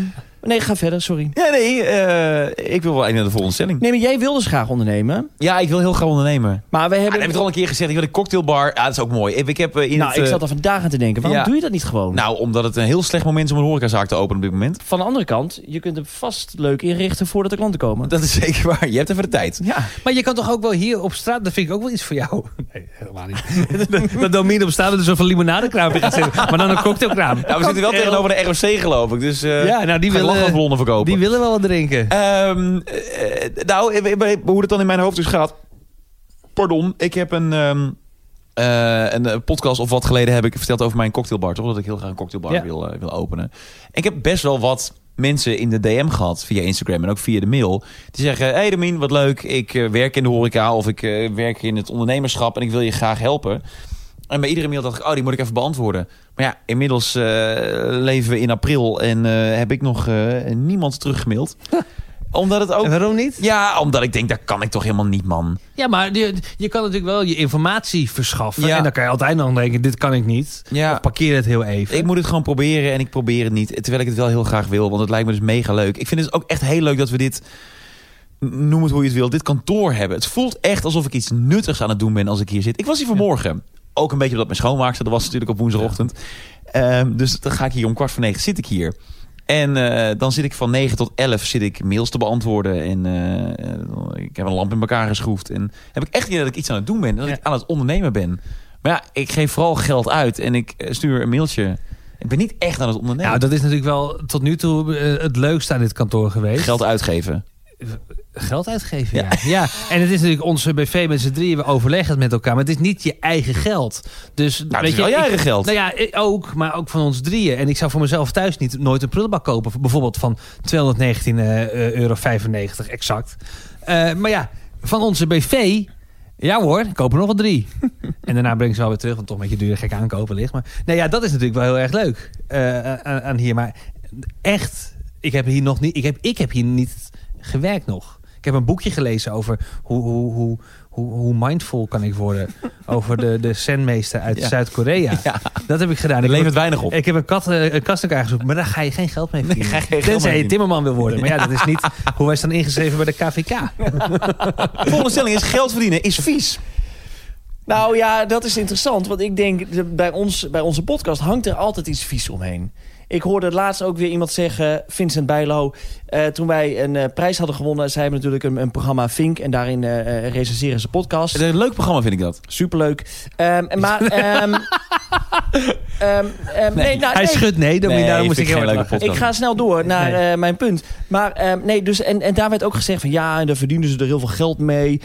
nee, ga verder, sorry. Ja, nee, eh, ik wil wel naar de volgende stelling. Nee, maar jij wil dus graag ondernemen. Ja, ik wil heel graag ondernemen. Maar we Ja, hebben... heb ik toch al een keer gezegd. Ik wil een cocktailbar. Ja, dat is ook mooi. Ik heb eh, in nou, het, ik eh, zat er vandaag aan te denken. Waarom ja. doe je dat niet gewoon? Nou, omdat het een heel slecht moment is om een horecazaak te openen op dit moment. Van de andere kant, je kunt hem vast leuk inrichten voordat de klanten komen. Dat is zeker waar. Je hebt even de tijd. Ja. Maar je kan toch ook wel hier op straat, dat vind ik ook wel iets voor jou. (laughs) Nee, helemaal niet. (laughs) dat Domine op straat met zo'n limonadekraam gaat zitten. Maar dan een cocktailkraam. Nou, we zitten wel tegenover de ROC geloof ik. Dus eh Ja, nou die ga verkopen. die willen wel wat drinken. Eh, nou, hoe het dan in mijn hoofd dus gaat. Pardon, ik heb een, ehm, eh, een eh, podcast of wat geleden heb ik verteld over mijn cocktailbar. Toch dat ik heel graag een cocktailbar Ja. wil, wil openen. En ik heb best wel wat mensen in de DM gehad via Instagram en ook via de mail. Die zeggen, hey Domien, wat leuk. Ik werk in de horeca of ik werk in het ondernemerschap en ik wil je graag helpen. En bij iedere mail dacht ik, oh, die moet ik even beantwoorden. Maar ja, inmiddels eh, leven we in april en eh, heb ik nog eh, niemand teruggemaild. (laughs) Omdat het ook En waarom niet? ja, omdat ik denk, dat kan ik toch helemaal niet, man. Ja, maar je, je kan natuurlijk wel je informatie verschaffen. Ja. En dan kan je altijd nog denken, dit kan ik niet. Ja. Of parkeer het heel even. Ik moet het gewoon proberen en ik probeer het niet. Terwijl ik het wel heel graag wil, want het lijkt me dus mega leuk. Ik vind het ook echt heel leuk dat we dit, noem het hoe je het wil, dit kantoor hebben. Het voelt echt alsof ik iets nuttigs aan het doen ben als ik hier zit. Ik was hier vanmorgen. Ook een beetje omdat mijn schoonmaakster, dat was natuurlijk op woensdagochtend. Ehm, dus dan ga ik hier om kwart voor negen zit ik hier. En eh, dan zit ik van 9 tot 11 zit ik mails te beantwoorden. En eh, ik heb een lamp in elkaar geschroefd. En heb ik echt niet dat ik iets aan het doen ben. Dat Ja. ik aan het ondernemen ben. Maar ja, ik geef vooral geld uit. En ik eh, stuur een mailtje. Ik ben niet echt aan het ondernemen. Nou, dat is natuurlijk wel tot nu toe het leukste aan dit kantoor geweest. Geld uitgeven. Geld uitgeven, ja. ja. En het is natuurlijk onze BV met z'n drieën, we overleggen het met elkaar. Maar het is niet je eigen geld. Dus, Nou, het is wel je eigen geld. Nou ja, ook, maar ook van ons drieën. En ik zou voor mezelf thuis niet nooit een prullenbak kopen. Bijvoorbeeld van 219,95 euro exact. Eh, maar ja, van onze BV... Ja hoor, ik koop er nog wel drie. (laughs) en daarna breng ik ze wel weer terug, want toch een beetje duur gek aankopen ligt. Maar nou ja, dat is natuurlijk wel heel erg leuk eh, aan, aan hier. Maar echt, ik heb hier nog niet, ik heb, ik heb hier niet gewerkt nog. Ik heb een boekje gelezen over hoe, hoe, hoe, hoe, hoe mindful kan ik worden. (laughs) over de, de zenmeester uit Ja. Zuid-Korea. Ja. Dat heb ik gedaan. Ik levert heb- weinig op. ik heb een, kat, eh, een kast in elkaar gezocht, maar daar ga je geen geld mee verdienen. ga je geen geld mee Tenzij je verdienen. timmerman wil worden. Maar ja, dat is niet (laughs) hoe wij staan ingeschreven bij de KVK. De (laughs) volgende stelling is geld verdienen is vies. Nou ja, dat is interessant. Want ik denk, de- bij, ons, bij onze podcast hangt er altijd iets vies omheen. Ik hoorde laatst ook weer iemand zeggen, Vincent Bijlo... eh, toen wij een eh, prijs hadden gewonnen... zij hebben natuurlijk een, een programma Vink... en daarin eh eh, recenseren ze podcast. Het is een leuk programma vind ik dat. Superleuk. Ehm, maar... (laughs) ehm, ehm, ehm, nee, nou, Hij nee. schudt nee, dan moet je- Nee, daarom moest ik ik heel leuke lachen. Ik ga snel door naar Nee. eh, mijn punt. Maar ehm, nee, dus, en, en daar werd ook gezegd van ja, en daar verdienen ze er heel veel geld mee.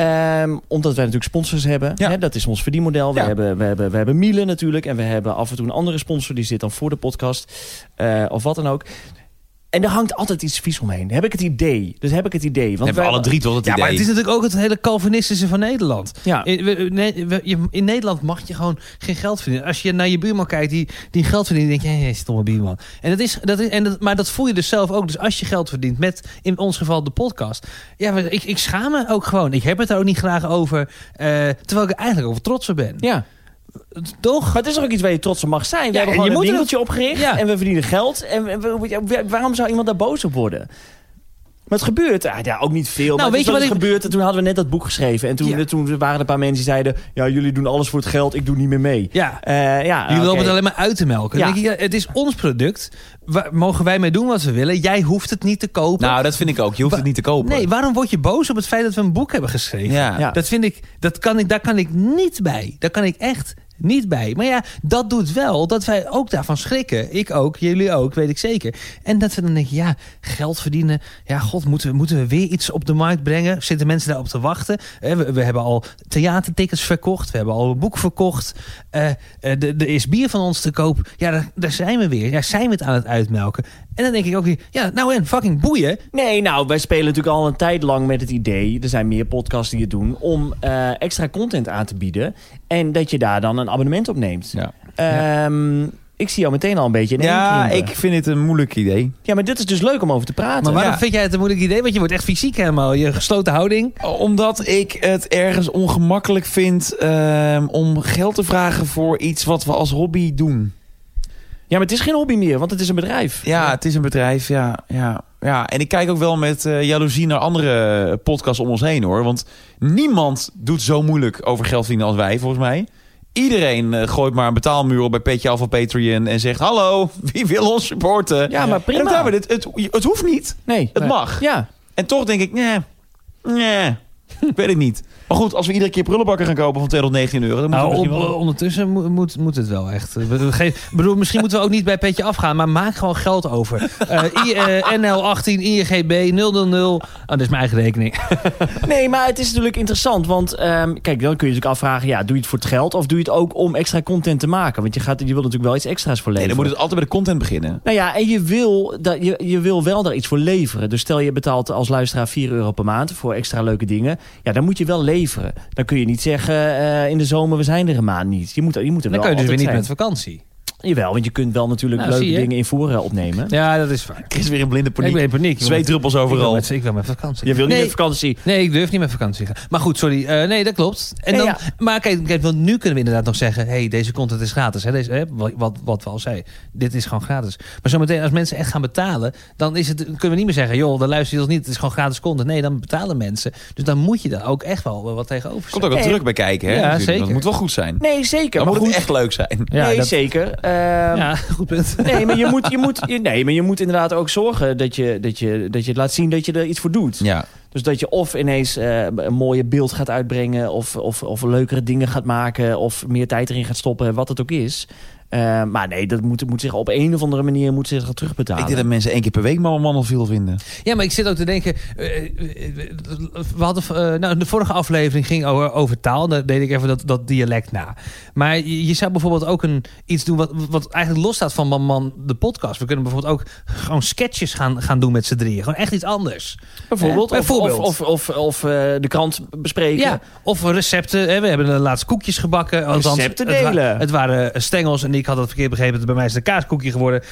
Ehm, omdat wij natuurlijk sponsors hebben. Ja. Hè, dat is ons verdienmodel. We, hebben, we, hebben, we hebben Miele natuurlijk. En we hebben af en toe een andere sponsor. Die zit dan voor de podcast. eh, of wat dan ook. En er hangt altijd iets vies omheen. Heb ik het idee. Dus heb ik het idee. Want hebben wij- alle drie toch het Ja, idee. maar het is natuurlijk ook het hele Calvinistische van Nederland. Ja. In, we- nee, we- je- in Nederland mag je gewoon geen geld verdienen. Als je naar je buurman kijkt die, die geld verdient, denk je, hé, hey, stomme buurman. En dat is, dat is, en dat, maar dat voel je dus zelf ook. Dus als je geld verdient met, in ons geval, de podcast. Ja, maar ik, ik schaam me ook gewoon. Ik heb het er ook niet graag over. eh, terwijl ik er eigenlijk over trots op ben. ja. Toch? Maar het is ook iets waar je trots op mag zijn. We Ja, hebben en gewoon je een winkeltje opgericht. En we verdienen geld. En we- waarom zou iemand daar boos op worden? Maar het gebeurt ah, ja, ook niet veel. maar weet je wat ik- gebeurt? En toen hadden we net dat boek geschreven. En toen, Ja. toen waren er een paar mensen die zeiden... Ja, jullie doen alles voor het geld. Ik doe niet meer mee. Ja. Eh, ja, Jullie lopen het alleen maar uit te melken. Ja. denk ik, ja, het is ons product. Waar, mogen wij mee doen wat we willen? Jij hoeft het niet te kopen. Nou, dat vind ik ook. Je hoeft Wa- het niet te kopen. Nee, waarom word je boos op het feit dat we een boek hebben geschreven? Ja. Ja. Dat vind ik, dat kan ik, daar kan ik niet bij. Daar kan ik echt niet bij. Maar ja, dat doet wel dat wij ook daarvan schrikken. Ik ook, jullie ook, weet ik zeker. En dat we dan denken, ja, geld verdienen. Ja, god, moeten we, moeten we weer iets op de markt brengen? Zitten mensen daarop te wachten? Eh, We, we hebben al theatertickets verkocht. We hebben al een boek verkocht. Eh, eh, Er is bier van ons te koop. Ja, daar, daar zijn we weer. Ja, zijn we het aan het uitmelken? En dan denk ik ook weer, ja, nou en, fucking boeien. Nee, nou, wij spelen natuurlijk al een tijd lang met het idee... er zijn meer podcasts die het doen... om extra content aan te bieden. En dat je daar dan een abonnement op neemt. Ja, Ehm, Ik zie jou meteen al een beetje in één ja krimpen. ik vind het een moeilijk idee. Ja, maar dit is dus leuk om over te praten. Maar waarom Ja. vind jij het een moeilijk idee? Want je wordt echt fysiek helemaal. Je gesloten houding. Omdat ik het ergens ongemakkelijk vind ehm, om geld te vragen voor iets wat we als hobby doen. Ja, maar het is geen hobby meer, want het is een bedrijf. Ja, het is een bedrijf, ja. ja, ja. En ik kijk ook wel met eh, jaloezie naar andere podcasts om ons heen, hoor. Want niemand doet zo moeilijk over geld verdienen als wij, volgens mij. Iedereen eh, gooit maar een betaalmuur op bij Petje Af Patreon en zegt... Hallo, wie wil ons supporten? Ja, maar prima. En daarmee, het, het, het hoeft niet. Nee. Het mag. Ja. En toch denk ik, nee, nee, ik weet het niet. Maar goed, als we iedere keer prullenbakken gaan kopen van 219 euro... dan Nou, op- wel... ondertussen moet, moet, moet het wel echt. Ik bedoel, misschien moeten we ook niet bij Petje afgaan, maar maak gewoon geld over. Eh, I- eh, NL18, INGB 000. Oh, dat is mijn eigen rekening. (laughs) Nee, maar het is natuurlijk interessant. Want ehm, kijk, dan kun je natuurlijk afvragen... Ja, doe je het voor het geld of doe je het ook om extra content te maken? Want je, gaat, je wil natuurlijk wel iets extra's voor Nee, leveren. dan moet het altijd bij de content beginnen. Nou ja, en je wil, dat, je, je wil wel daar iets voor leveren. Dus stel je betaalt als luisteraar 4 euro per maand voor extra leuke dingen. Ja, dan moet je wel leveren. Dan kun je niet zeggen eh, in de zomer, we zijn er een maand niet. Je moet, je moet er Dan wel kan je dus weer niet zijn. met vakantie. Jawel, want je kunt wel natuurlijk Nou, leuke dingen in voeren opnemen. Ja, dat is waar. (laughs) Chris weer in blinde Ik paniek. ben in paniek. Twee druppels Ik wil, overal. met, ik wil met vakantie. Je wil niet met vakantie. Nee, ik durf niet met vakantie te gaan. Maar goed, sorry. Eh, nee, dat klopt. En Nee, dan, ja. Maar kijk, kijk, want nu kunnen we inderdaad nog zeggen... hey, deze content is gratis. Hè? Deze, hè, wat, wat, wat we al zeiden. Dit is gewoon gratis. Maar zometeen als mensen echt gaan betalen... dan is het, kunnen we niet meer zeggen... joh, dan luister je ons niet. Het is gewoon gratis content. Nee, dan betalen mensen. Dus dan moet je daar ook echt wel wat tegenover Er komt ook wat Nee. druk bij kijken, hè? Ja, natuurlijk. zeker. Dat moet wel goed zijn. Nee, zeker. Dan maar moet het echt leuk zijn. Ja, nee, dat- zeker. Ehm, Ja, (laughs) goed punt. Nee, maar je moet, je moet, je- nee, maar je moet inderdaad ook zorgen dat je, dat, je, dat je laat zien dat je er iets voor doet. Ja. Dus dat je of ineens eh, een mooie beeld gaat uitbrengen... Of, of, of leukere dingen gaat maken... of meer tijd erin gaat stoppen, wat het ook is. Eh, maar nee, dat moet, moet zich op een of andere manier moet zich terugbetalen. Ik denk dat mensen één keer per week maar man al veel vinden. Ja, maar ik zit ook te denken. eh, we hadden, nou, de vorige aflevering ging over, over taal. Daar deed ik even dat, dat dialect na. Maar je, je zou bijvoorbeeld ook een, iets doen wat, wat eigenlijk losstaat van Man Man de podcast. We kunnen bijvoorbeeld ook gewoon sketches gaan, gaan doen met z'n drieën. Gewoon echt iets anders. bijvoorbeeld, Eh, of, bijvoorbeeld. of, of, of, of, eh, de krant bespreken. Ja, of recepten. Hè. We hebben de laatst koekjes gebakken. Althans, Recepten het wa- delen. Het, waren stengels en ik had het verkeerd begrepen. Bij mij is het een kaaskoekje geworden.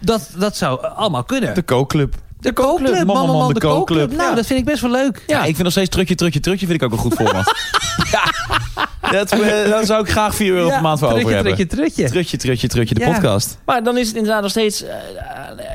Dat, dat zou allemaal kunnen. De kookclub. De kookclub. Man, man, man, de kookclub. Nou, Ja. dat vind ik best wel leuk. Ja, ik vind nog steeds trutje, trutje, trutje vind ik ook een goed format. (laughs) ja, dat, eh, daar zou ik graag 4 euro per maand voor over trutje, hebben. trutje, trutje. Trutje, trutje, trutje, de Ja. podcast. Maar dan is het inderdaad nog steeds... eh,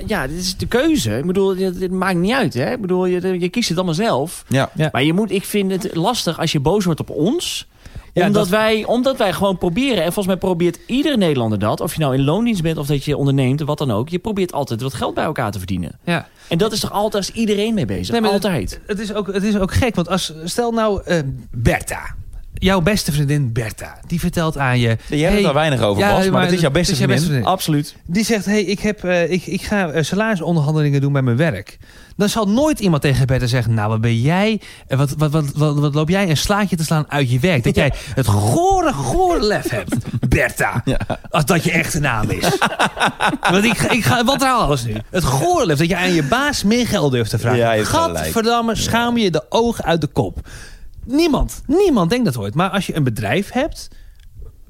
ja, dit is de keuze. Ik bedoel, het, het maakt niet uit. Hè? Ik bedoel, je, je kiest het allemaal zelf. Ja. Ja. Maar je moet, ik vind het lastig als je boos wordt op ons... Ja, omdat, dat- wij, omdat wij gewoon proberen, en volgens mij probeert iedere Nederlander dat... of je nou in loondienst bent of dat je onderneemt, wat dan ook... je probeert altijd wat geld bij elkaar te verdienen. Ja. En dat is toch altijd als iedereen mee bezig? Nee, maar altijd. Het is, ook, het is ook gek, want als, stel nou eh, Bertha. Jouw beste vriendin Bertha. Die vertelt aan je... Jij hebt hey, het daar weinig over, ja, Bas, maar, maar het is jouw beste het is jouw vriendin. Absoluut. Die zegt, hey, ik, heb, eh, ik, ik ga eh, salarisonderhandelingen doen bij mijn werk. Dan zal nooit iemand tegen Bertha zeggen... nou, wat ben jij... eh, Wat, wat, wat, wat, loop jij een slaatje te slaan uit je werk? Dat jij het gore, gore lef hebt, (laughs) Bertha. Als dat je echte naam is. (laughs) Want ik, ik ga... Wat er alles nu? Het gore lef, dat je aan je baas meer geld durft te vragen. Ja. Gadverdamme, schaam je de ogen uit de kop. Niemand, niemand denkt dat ooit. Maar als je een bedrijf hebt...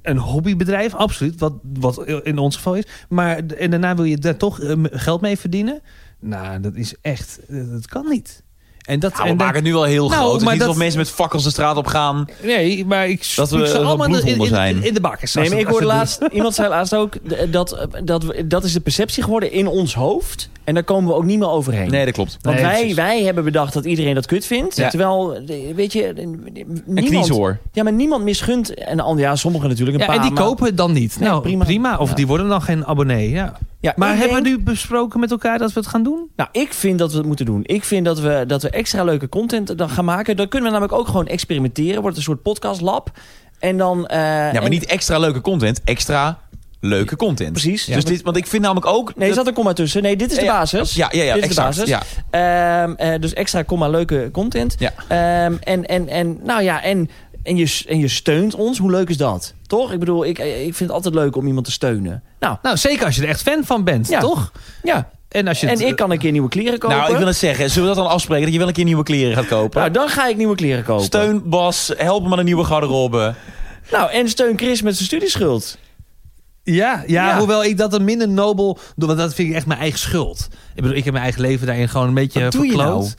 Een hobbybedrijf, absoluut. Wat, wat in ons geval is. Maar en daarna wil je daar toch eh, geld mee verdienen. Nou, dat is echt... Dat kan niet. En dat, Ja, we en maken het nu wel heel Nou, groot. Het is maar niet dat- of mensen met fakkels de straat op gaan. Nee, maar ik Dat we- dat allemaal in, in, in, in de bakkers. Nee, maar ik hoorde laatst, iemand zei laatst ook, d- dat, dat, we- dat is de perceptie geworden in ons hoofd. En daar komen we ook niet meer overheen. Nee, dat klopt. Want Nee, wij, precies. wij hebben bedacht dat iedereen dat kut vindt. Ja. Terwijl, eh, weet je, Een niemand... kniezoor. Ja, maar niemand misgunt. En ja, sommigen natuurlijk een Ja, paar. en die maar- kopen het dan niet. Nee, nou, prima. prima. Of Ja. die worden dan geen abonnee. Ja. Ja, Maar hebben we nu besproken met elkaar dat we het gaan doen? Nou, ik vind dat we het moeten doen. Ik vind dat we, dat we extra leuke content dan gaan maken. Dan kunnen we namelijk ook gewoon experimenteren. Wordt een soort podcast lab. En dan... eh, Ja, maar en- niet extra leuke content. Extra leuke content. Precies. Dus dit, want ik vind namelijk ook... Nee, er zat een komma tussen. Nee, dit is de basis. Ja, ja, ja, Dit is de exact. basis. Ja. Ehm, eh, dus extra komma leuke content. Ja. Ehm, en, en, en, nou ja, en, en, je, en je steunt ons. Hoe leuk is dat? Toch? Ik bedoel, ik, ik vind het altijd leuk om iemand te steunen. Nou, Nou, zeker als je er echt fan van bent, Ja. toch? ja. En, als je En het- ik kan een keer nieuwe kleren kopen. Nou, ik wil het zeggen. Zullen we dat dan afspreken? Dat je wel een keer nieuwe kleren gaat kopen? Nou, dan ga ik nieuwe kleren kopen. Steun Bas, help hem met een nieuwe garderobe. Nou, en steun Chris met zijn studieschuld. Ja, ja, Ja. hoewel ik dat een minder nobel doe. Want dat vind ik echt mijn eigen schuld. Ik bedoel, ik heb mijn eigen leven daarin gewoon een beetje Wat doe je verkloot. nou?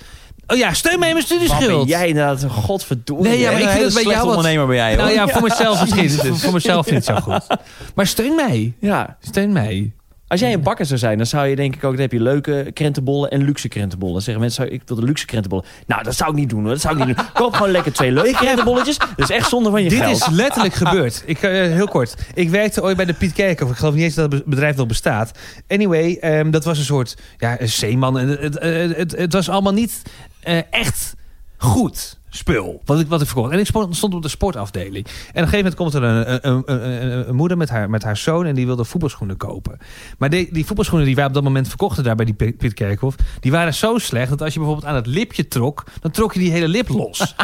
Oh ja, steun mij in mijn Wat ben studieschuld. jij inderdaad, godverdomme. Nee, ja, maar ik vind het bij jou wat... ondernemer ben jij, hoor. Nou ja, voor mezelf misschien. (laughs) voor mezelf niet zo goed. Maar steun mij. Ja, Steun mij. Als jij een bakker zou zijn, dan zou je denk ik ook... dan heb je leuke krentenbollen en luxe krentenbollen. Zeggen mensen, zou- ik wil de luxe krentenbollen. Nou, dat zou ik niet doen hoor. Dat zou ik niet doen. (laughs) Koop gewoon lekker twee leuke krentenbolletjes. Dat is echt zonde van je Dit geld. is letterlijk gebeurd. Ik, eh, heel kort. Ik werkte ooit bij de Piet Kerkhoff. Ik geloof niet eens dat het bedrijf nog bestaat. Anyway, ehm, dat was een soort ja, een zeeman. Het, het, het, het was allemaal niet eh, echt goed spul. Wat ik, wat ik verkocht. En ik stond op de sportafdeling. En op een gegeven moment komt er een, een, een, moeder met haar, met haar zoon. En die wilde voetbalschoenen kopen. Maar die, die voetbalschoenen die wij op dat moment verkochten daar bij die Piet Kerkhoff. Die waren zo slecht dat als je bijvoorbeeld aan het lipje trok. Dan trok je die hele lip los. (laughs)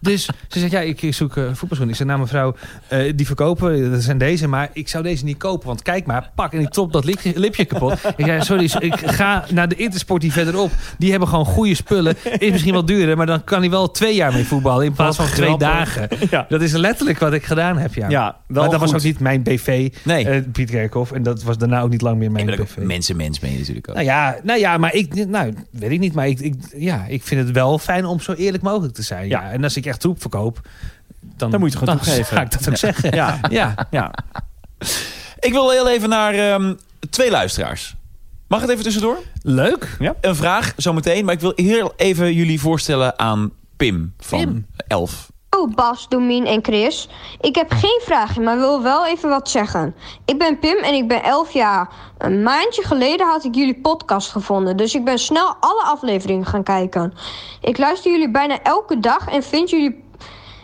Dus ze zegt, ja, ik ik zoek eh, voetbalschoenen. Ik zeg, nou mevrouw, eh, die verkopen, dat zijn deze. Maar ik zou deze niet kopen, want kijk maar, pak. En ik trok dat lipje, lipje kapot. (laughs) Ik zei, sorry, ik ga naar de Intersport die verderop. Die hebben gewoon goede spullen. Is misschien wel duurder, maar dan kan hij wel twee jaar mee voetballen. In plaats van twee dagen. Ja. Dat is letterlijk wat ik gedaan heb, ja. Ja, wel maar dat was ook niet mijn BV, Nee. eh, Piet Kerkhoff. En dat was daarna ook niet lang meer mijn BV. een mensenmens ben je natuurlijk ook. Nou ja, nou ja, maar ik, nou, weet ik niet. Maar ik, ik, ja, ik vind het wel fijn om zo eerlijk mogelijk te zijn. Ja. Ja. En als ik echt troep verkoop, dan, Dan moet je het gewoon dan (laughs) toegeven. ga ik dat ook zeggen. Ja, (laughs) Ja. ja. Ik wil heel even naar ehm, twee luisteraars. Mag het even tussendoor? Leuk. Een vraag zometeen, maar ik wil heel even jullie voorstellen aan Pim van Pim. Elf. Oh, Bas, Domien en Chris. Ik heb geen vraagje, maar wil wel even wat zeggen. Ik ben Pim en ik ben 11 jaar. Een maandje geleden had ik jullie podcast gevonden, dus ik ben snel alle afleveringen gaan kijken. Ik luister jullie bijna elke dag en vind jullie,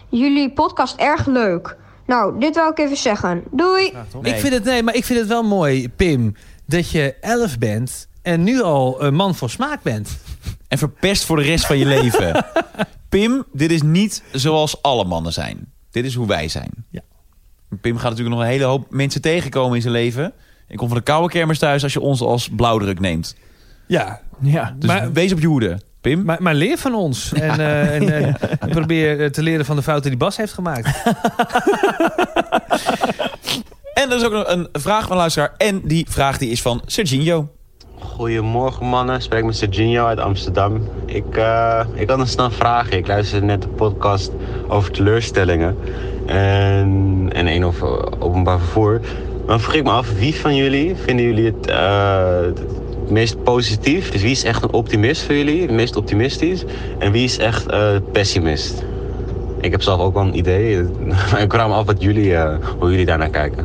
jullie podcast erg leuk. Nou, dit wou ik even zeggen. Doei! Nee. Ik vind het, nee, maar ik vind het wel mooi, Pim, dat je elf bent en nu al een man van smaak bent. (laughs) En verpest voor de rest van je leven. (laughs) Pim, dit is niet zoals alle mannen zijn. Dit is hoe wij zijn. Ja. Pim gaat natuurlijk nog een hele hoop mensen tegenkomen in zijn leven. Ik kom van de koude kermis thuis als je ons als blauwdruk neemt. Ja, ja. Dus Maar- wees op je hoede, Pim. maar, maar leer van ons. En, eh, en eh, (laughs) probeer eh, te leren van de fouten die Bas heeft gemaakt. (laughs) En er is ook nog een vraag van een luisteraar. En die vraag die is van Serginho. Goedemorgen mannen, spreek met Serginho uit Amsterdam. Ik, eh, ik had een snel vraagje. Ik luisterde net de podcast over teleurstellingen en, en een over openbaar vervoer. Maar vroeg ik me af, wie van jullie vinden jullie het, eh, het meest positief? Dus wie is echt een optimist voor jullie, het meest optimistisch? En wie is echt eh, pessimist? Ik heb zelf ook wel een idee. (laughs) Ik vraag me af wat jullie, hoe jullie daarnaar kijken.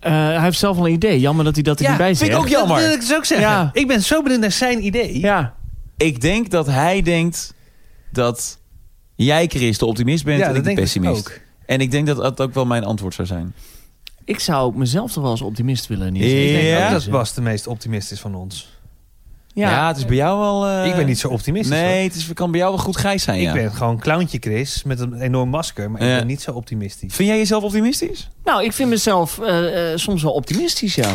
Eh, hij heeft zelf al een idee. Jammer dat hij dat er niet bij vind zegt. ik ook jammer. Dat wil ik dus ook zeggen. Ja. Ik ben zo benieuwd naar zijn idee. Ja. Ik denk dat hij denkt dat jij, Chris, de optimist bent Ja, en dat ik de denk ik pessimist. ook. En ik denk dat dat ook wel mijn antwoord zou zijn. Ik zou mezelf toch wel als optimist willen neerzetten. Ik denk Ja? ook dat Bas de meest optimist is van ons. Ja, het is bij jou wel... eh, ik ben niet zo optimistisch. Nee, hoor. het is, kan bij jou wel goed grijs zijn, ja. Ik ben gewoon clowntje Chris met een enorm masker, maar Ja. ik ben niet zo optimistisch. Vind jij jezelf optimistisch? Nou, ik vind mezelf eh, eh, soms wel optimistisch, ja.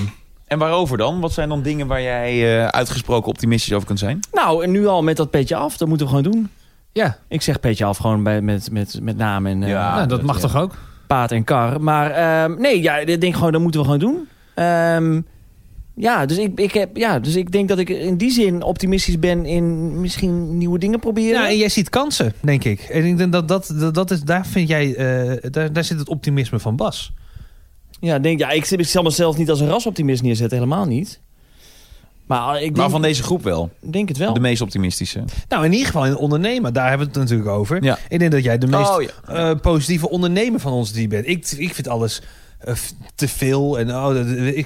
En waarover dan? Wat zijn dan dingen waar jij eh, uitgesproken optimistisch over kunt zijn? Nou, en nu al met dat petje af. Dat moeten we gewoon doen. Ja, Ik zeg petje af gewoon bij, met, met, met naam en eh, Ja, nou, dat, dat, mag ja. toch ook? paard en kar. Maar ehm, nee, ja, ik denk gewoon, dat moeten we gewoon doen. Ehm, ja, dus ik, ik heb, ja, dus ik denk dat ik in die zin optimistisch ben in misschien nieuwe dingen proberen. Ja, en jij ziet kansen, denk ik. En ik denk dat, dat, dat, dat is, daar vind jij, eh, daar, daar zit het optimisme van Bas. Ja, denk, ja ik, ik zal mezelf niet als een rasoptimist neerzetten, helemaal niet. Maar ik denk, Maar van deze groep wel. denk het wel. De meest optimistische. Nou, in ieder geval in ondernemen, daar hebben we het natuurlijk over. Ja. Ik denk dat jij de meest Oh, ja. eh, positieve ondernemer van ons die bent. Ik, ik vind alles te veel. En oh,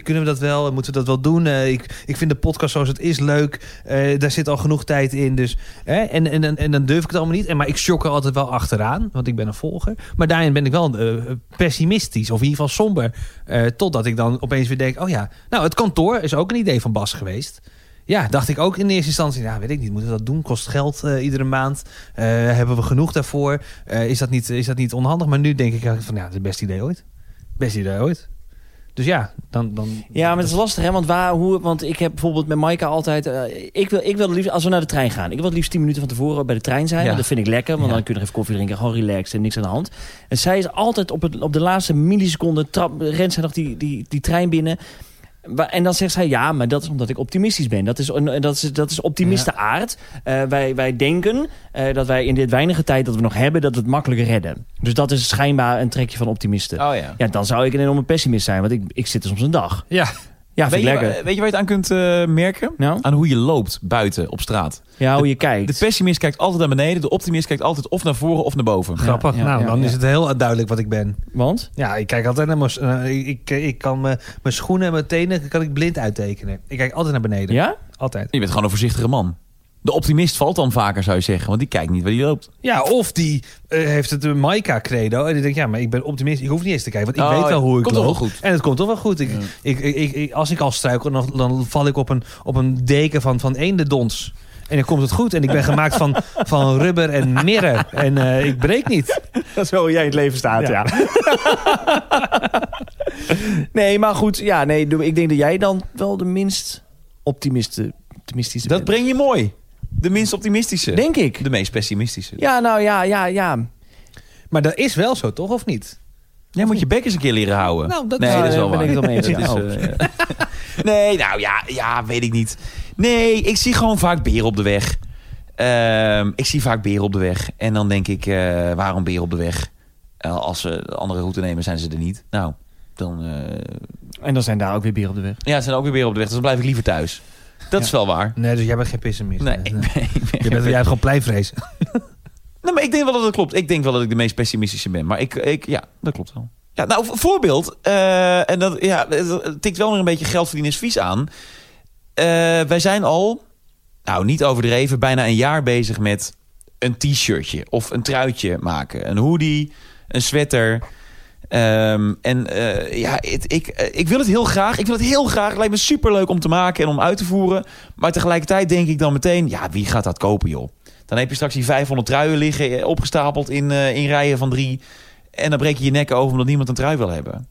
kunnen we dat wel? Moeten we dat wel doen? Eh, ik, ik vind de podcast zoals het is leuk. Eh, daar zit al genoeg tijd in. Dus, hè, en, en, en, dan durf ik het allemaal niet. En, maar ik shock er altijd wel achteraan, want ik ben een volger. Maar daarin ben ik wel eh, pessimistisch, of in ieder geval somber. Eh, totdat ik dan opeens weer denk, oh ja, nou het kantoor is ook een idee van Bas geweest. Ja, dacht ik ook in eerste instantie. Ja, weet ik niet. Moeten we dat doen? Kost geld eh, iedere maand. Eh, hebben we genoeg daarvoor? Eh, is, dat niet, is dat niet onhandig? Maar nu denk ik van ja, het is het beste idee ooit. Beste idee ooit. Dus ja, dan... dan Ja, maar het is lastig, hè? Want, waar, hoe, want ik heb bijvoorbeeld met Maaika altijd... eh, ik, wil, ik wil het liefst, als we naar de trein gaan... ik wil het liefst 10 minuten van tevoren bij de trein zijn. Ja. Dat vind ik lekker, want Ja. dan kun je nog even koffie drinken. Gewoon relaxed en niks aan de hand. En zij is altijd op, het, op de laatste milliseconde... Trap, rent zij nog die, die, die trein binnen... En dan zegt zij, ja, maar dat is omdat ik optimistisch ben. Dat is, een- dat is, dat is optimisten-aard. Eh, wij, wij denken eh, dat wij in dit weinige tijd dat we nog hebben... dat we het makkelijker redden. Dus dat is schijnbaar een trekje van optimisten. Oh ja. Ja, dan zou ik een enorme pessimist zijn. Want ik, ik zit er soms een dag. Ja, Ja, Weet vind je, ik lekker. weet je waar je het aan kunt eh, merken? Nou? Aan hoe je loopt buiten op straat. Ja, hoe je kijkt. De pessimist kijkt altijd naar beneden. De optimist kijkt altijd of naar voren of naar boven. grappig. ja, nou, ja, dan ja. is het heel duidelijk wat ik ben. Want? Ja, ik kijk altijd naar mijn... eh, ik, ik, ik kan mijn mijn schoenen en mijn tenen kan ik blind uittekenen. Ik kijk altijd naar beneden. Ja? Altijd. Je bent gewoon een voorzichtige man. De optimist valt dan vaker, zou je zeggen. Want die kijkt niet waar die loopt. Ja, of die eh, heeft het een Maika-credo. En die denkt, ja, maar ik ben optimist. Ik hoef niet eens te kijken, want ik Oh, weet wel hoe ik komt toch loop. wel goed. En het komt toch wel goed. Ik, ik, ik, ik- ik- als ik al struikel, dan, dan val ik op een, op een deken van, van eendendons. En dan komt het goed. En ik ben gemaakt van, (laughs) van rubber en mirren. En eh, ik breek niet. (laughs) Dat is wel hoe jij in het leven staat, Ja. ja. (laughs) nee, maar goed. Ja, nee, ik denk dat jij dan wel de minst optimiste, optimistische Dat bent. breng je mooi. De minst optimistische. Denk ik. De meest pessimistische. Ja, nou ja, ja, ja. Maar dat is wel zo, toch? Of niet? Jij moet je bek eens een keer leren houden. Nou, dat- nee, nou, dat is wel ben waar. ik het wel mee eens, (laughs) Dat ja. is, eh, (laughs) nee, nou ja, ja, weet ik niet. Nee, ik zie gewoon vaak beren op de weg. Ehm, ik zie vaak beren op de weg. En dan denk ik, eh, waarom beren op de weg? Eh, als ze de andere route nemen, zijn ze er niet. Nou, dan... eh, En dan zijn daar ook weer bieren op de weg. ja, ze zijn ook weer beren op de weg. Dus dan blijf ik liever thuis. Dat is wel waar. Nee, dus jij bent geen pessimist. Nee, ik ben, ik ben Je bent, jij hebt gewoon pleinvrees. (laughs) Nee, maar ik denk wel dat dat klopt. Ik denk wel dat ik de meest pessimistische ben. Maar ik, ik ja, dat klopt wel. Ja, nou, voor- voorbeeld. eh, en dat, ja, het tikt wel weer een beetje geld verdienen is vies aan. Eh, wij zijn al, nou niet overdreven, bijna een jaar bezig met een t-shirtje of een truitje maken. Een hoodie, een sweater. Ehm, en eh, ja, ik, eh, ik wil het heel graag. Ik wil het heel graag. Het lijkt me superleuk om te maken en om uit te voeren. Maar tegelijkertijd denk ik dan meteen... ja, wie gaat dat kopen, joh? Dan heb je straks die 500 truien liggen... eh, opgestapeld in, in rijen van drie. En dan breek je je nek over omdat niemand een trui wil hebben.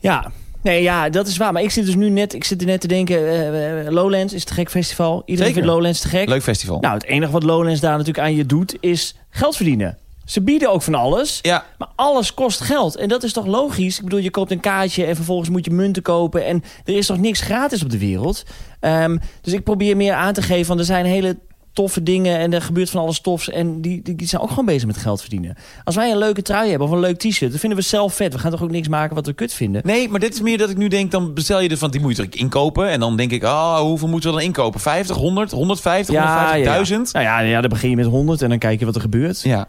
Ja. Nee, ja, dat is waar. Maar ik zit dus nu net, ik zit er net te denken, Lowlands is te gek festival. Iedereen Zeker. vindt Lowlands te gek. Leuk festival. Nou, het enige wat Lowlands daar natuurlijk aan je doet, is geld verdienen. Ze bieden ook van alles. Ja, Maar alles kost geld. En dat is toch logisch? Ik bedoel, je koopt een kaartje en vervolgens moet je munten kopen. En er is toch niks gratis op de wereld? Ehm, dus ik probeer meer aan te geven van er zijn hele toffe dingen en er gebeurt van alles tofs. En die, die, die zijn ook gewoon bezig met geld verdienen. Als wij een leuke trui hebben of een leuk t-shirt, dan vinden we zelf vet. We gaan toch ook niks maken wat we kut vinden? Nee, maar dit is meer dat ik nu denk, dan bestel je er van die moet je er inkopen. En dan denk ik, oh, hoeveel moeten we dan inkopen? 50, 100, 150, 150, 1000? Nou ja, ja, dan begin je met 100 en dan kijk je wat er gebeurt. Ja.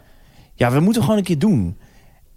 Ja, we moeten gewoon een keer doen.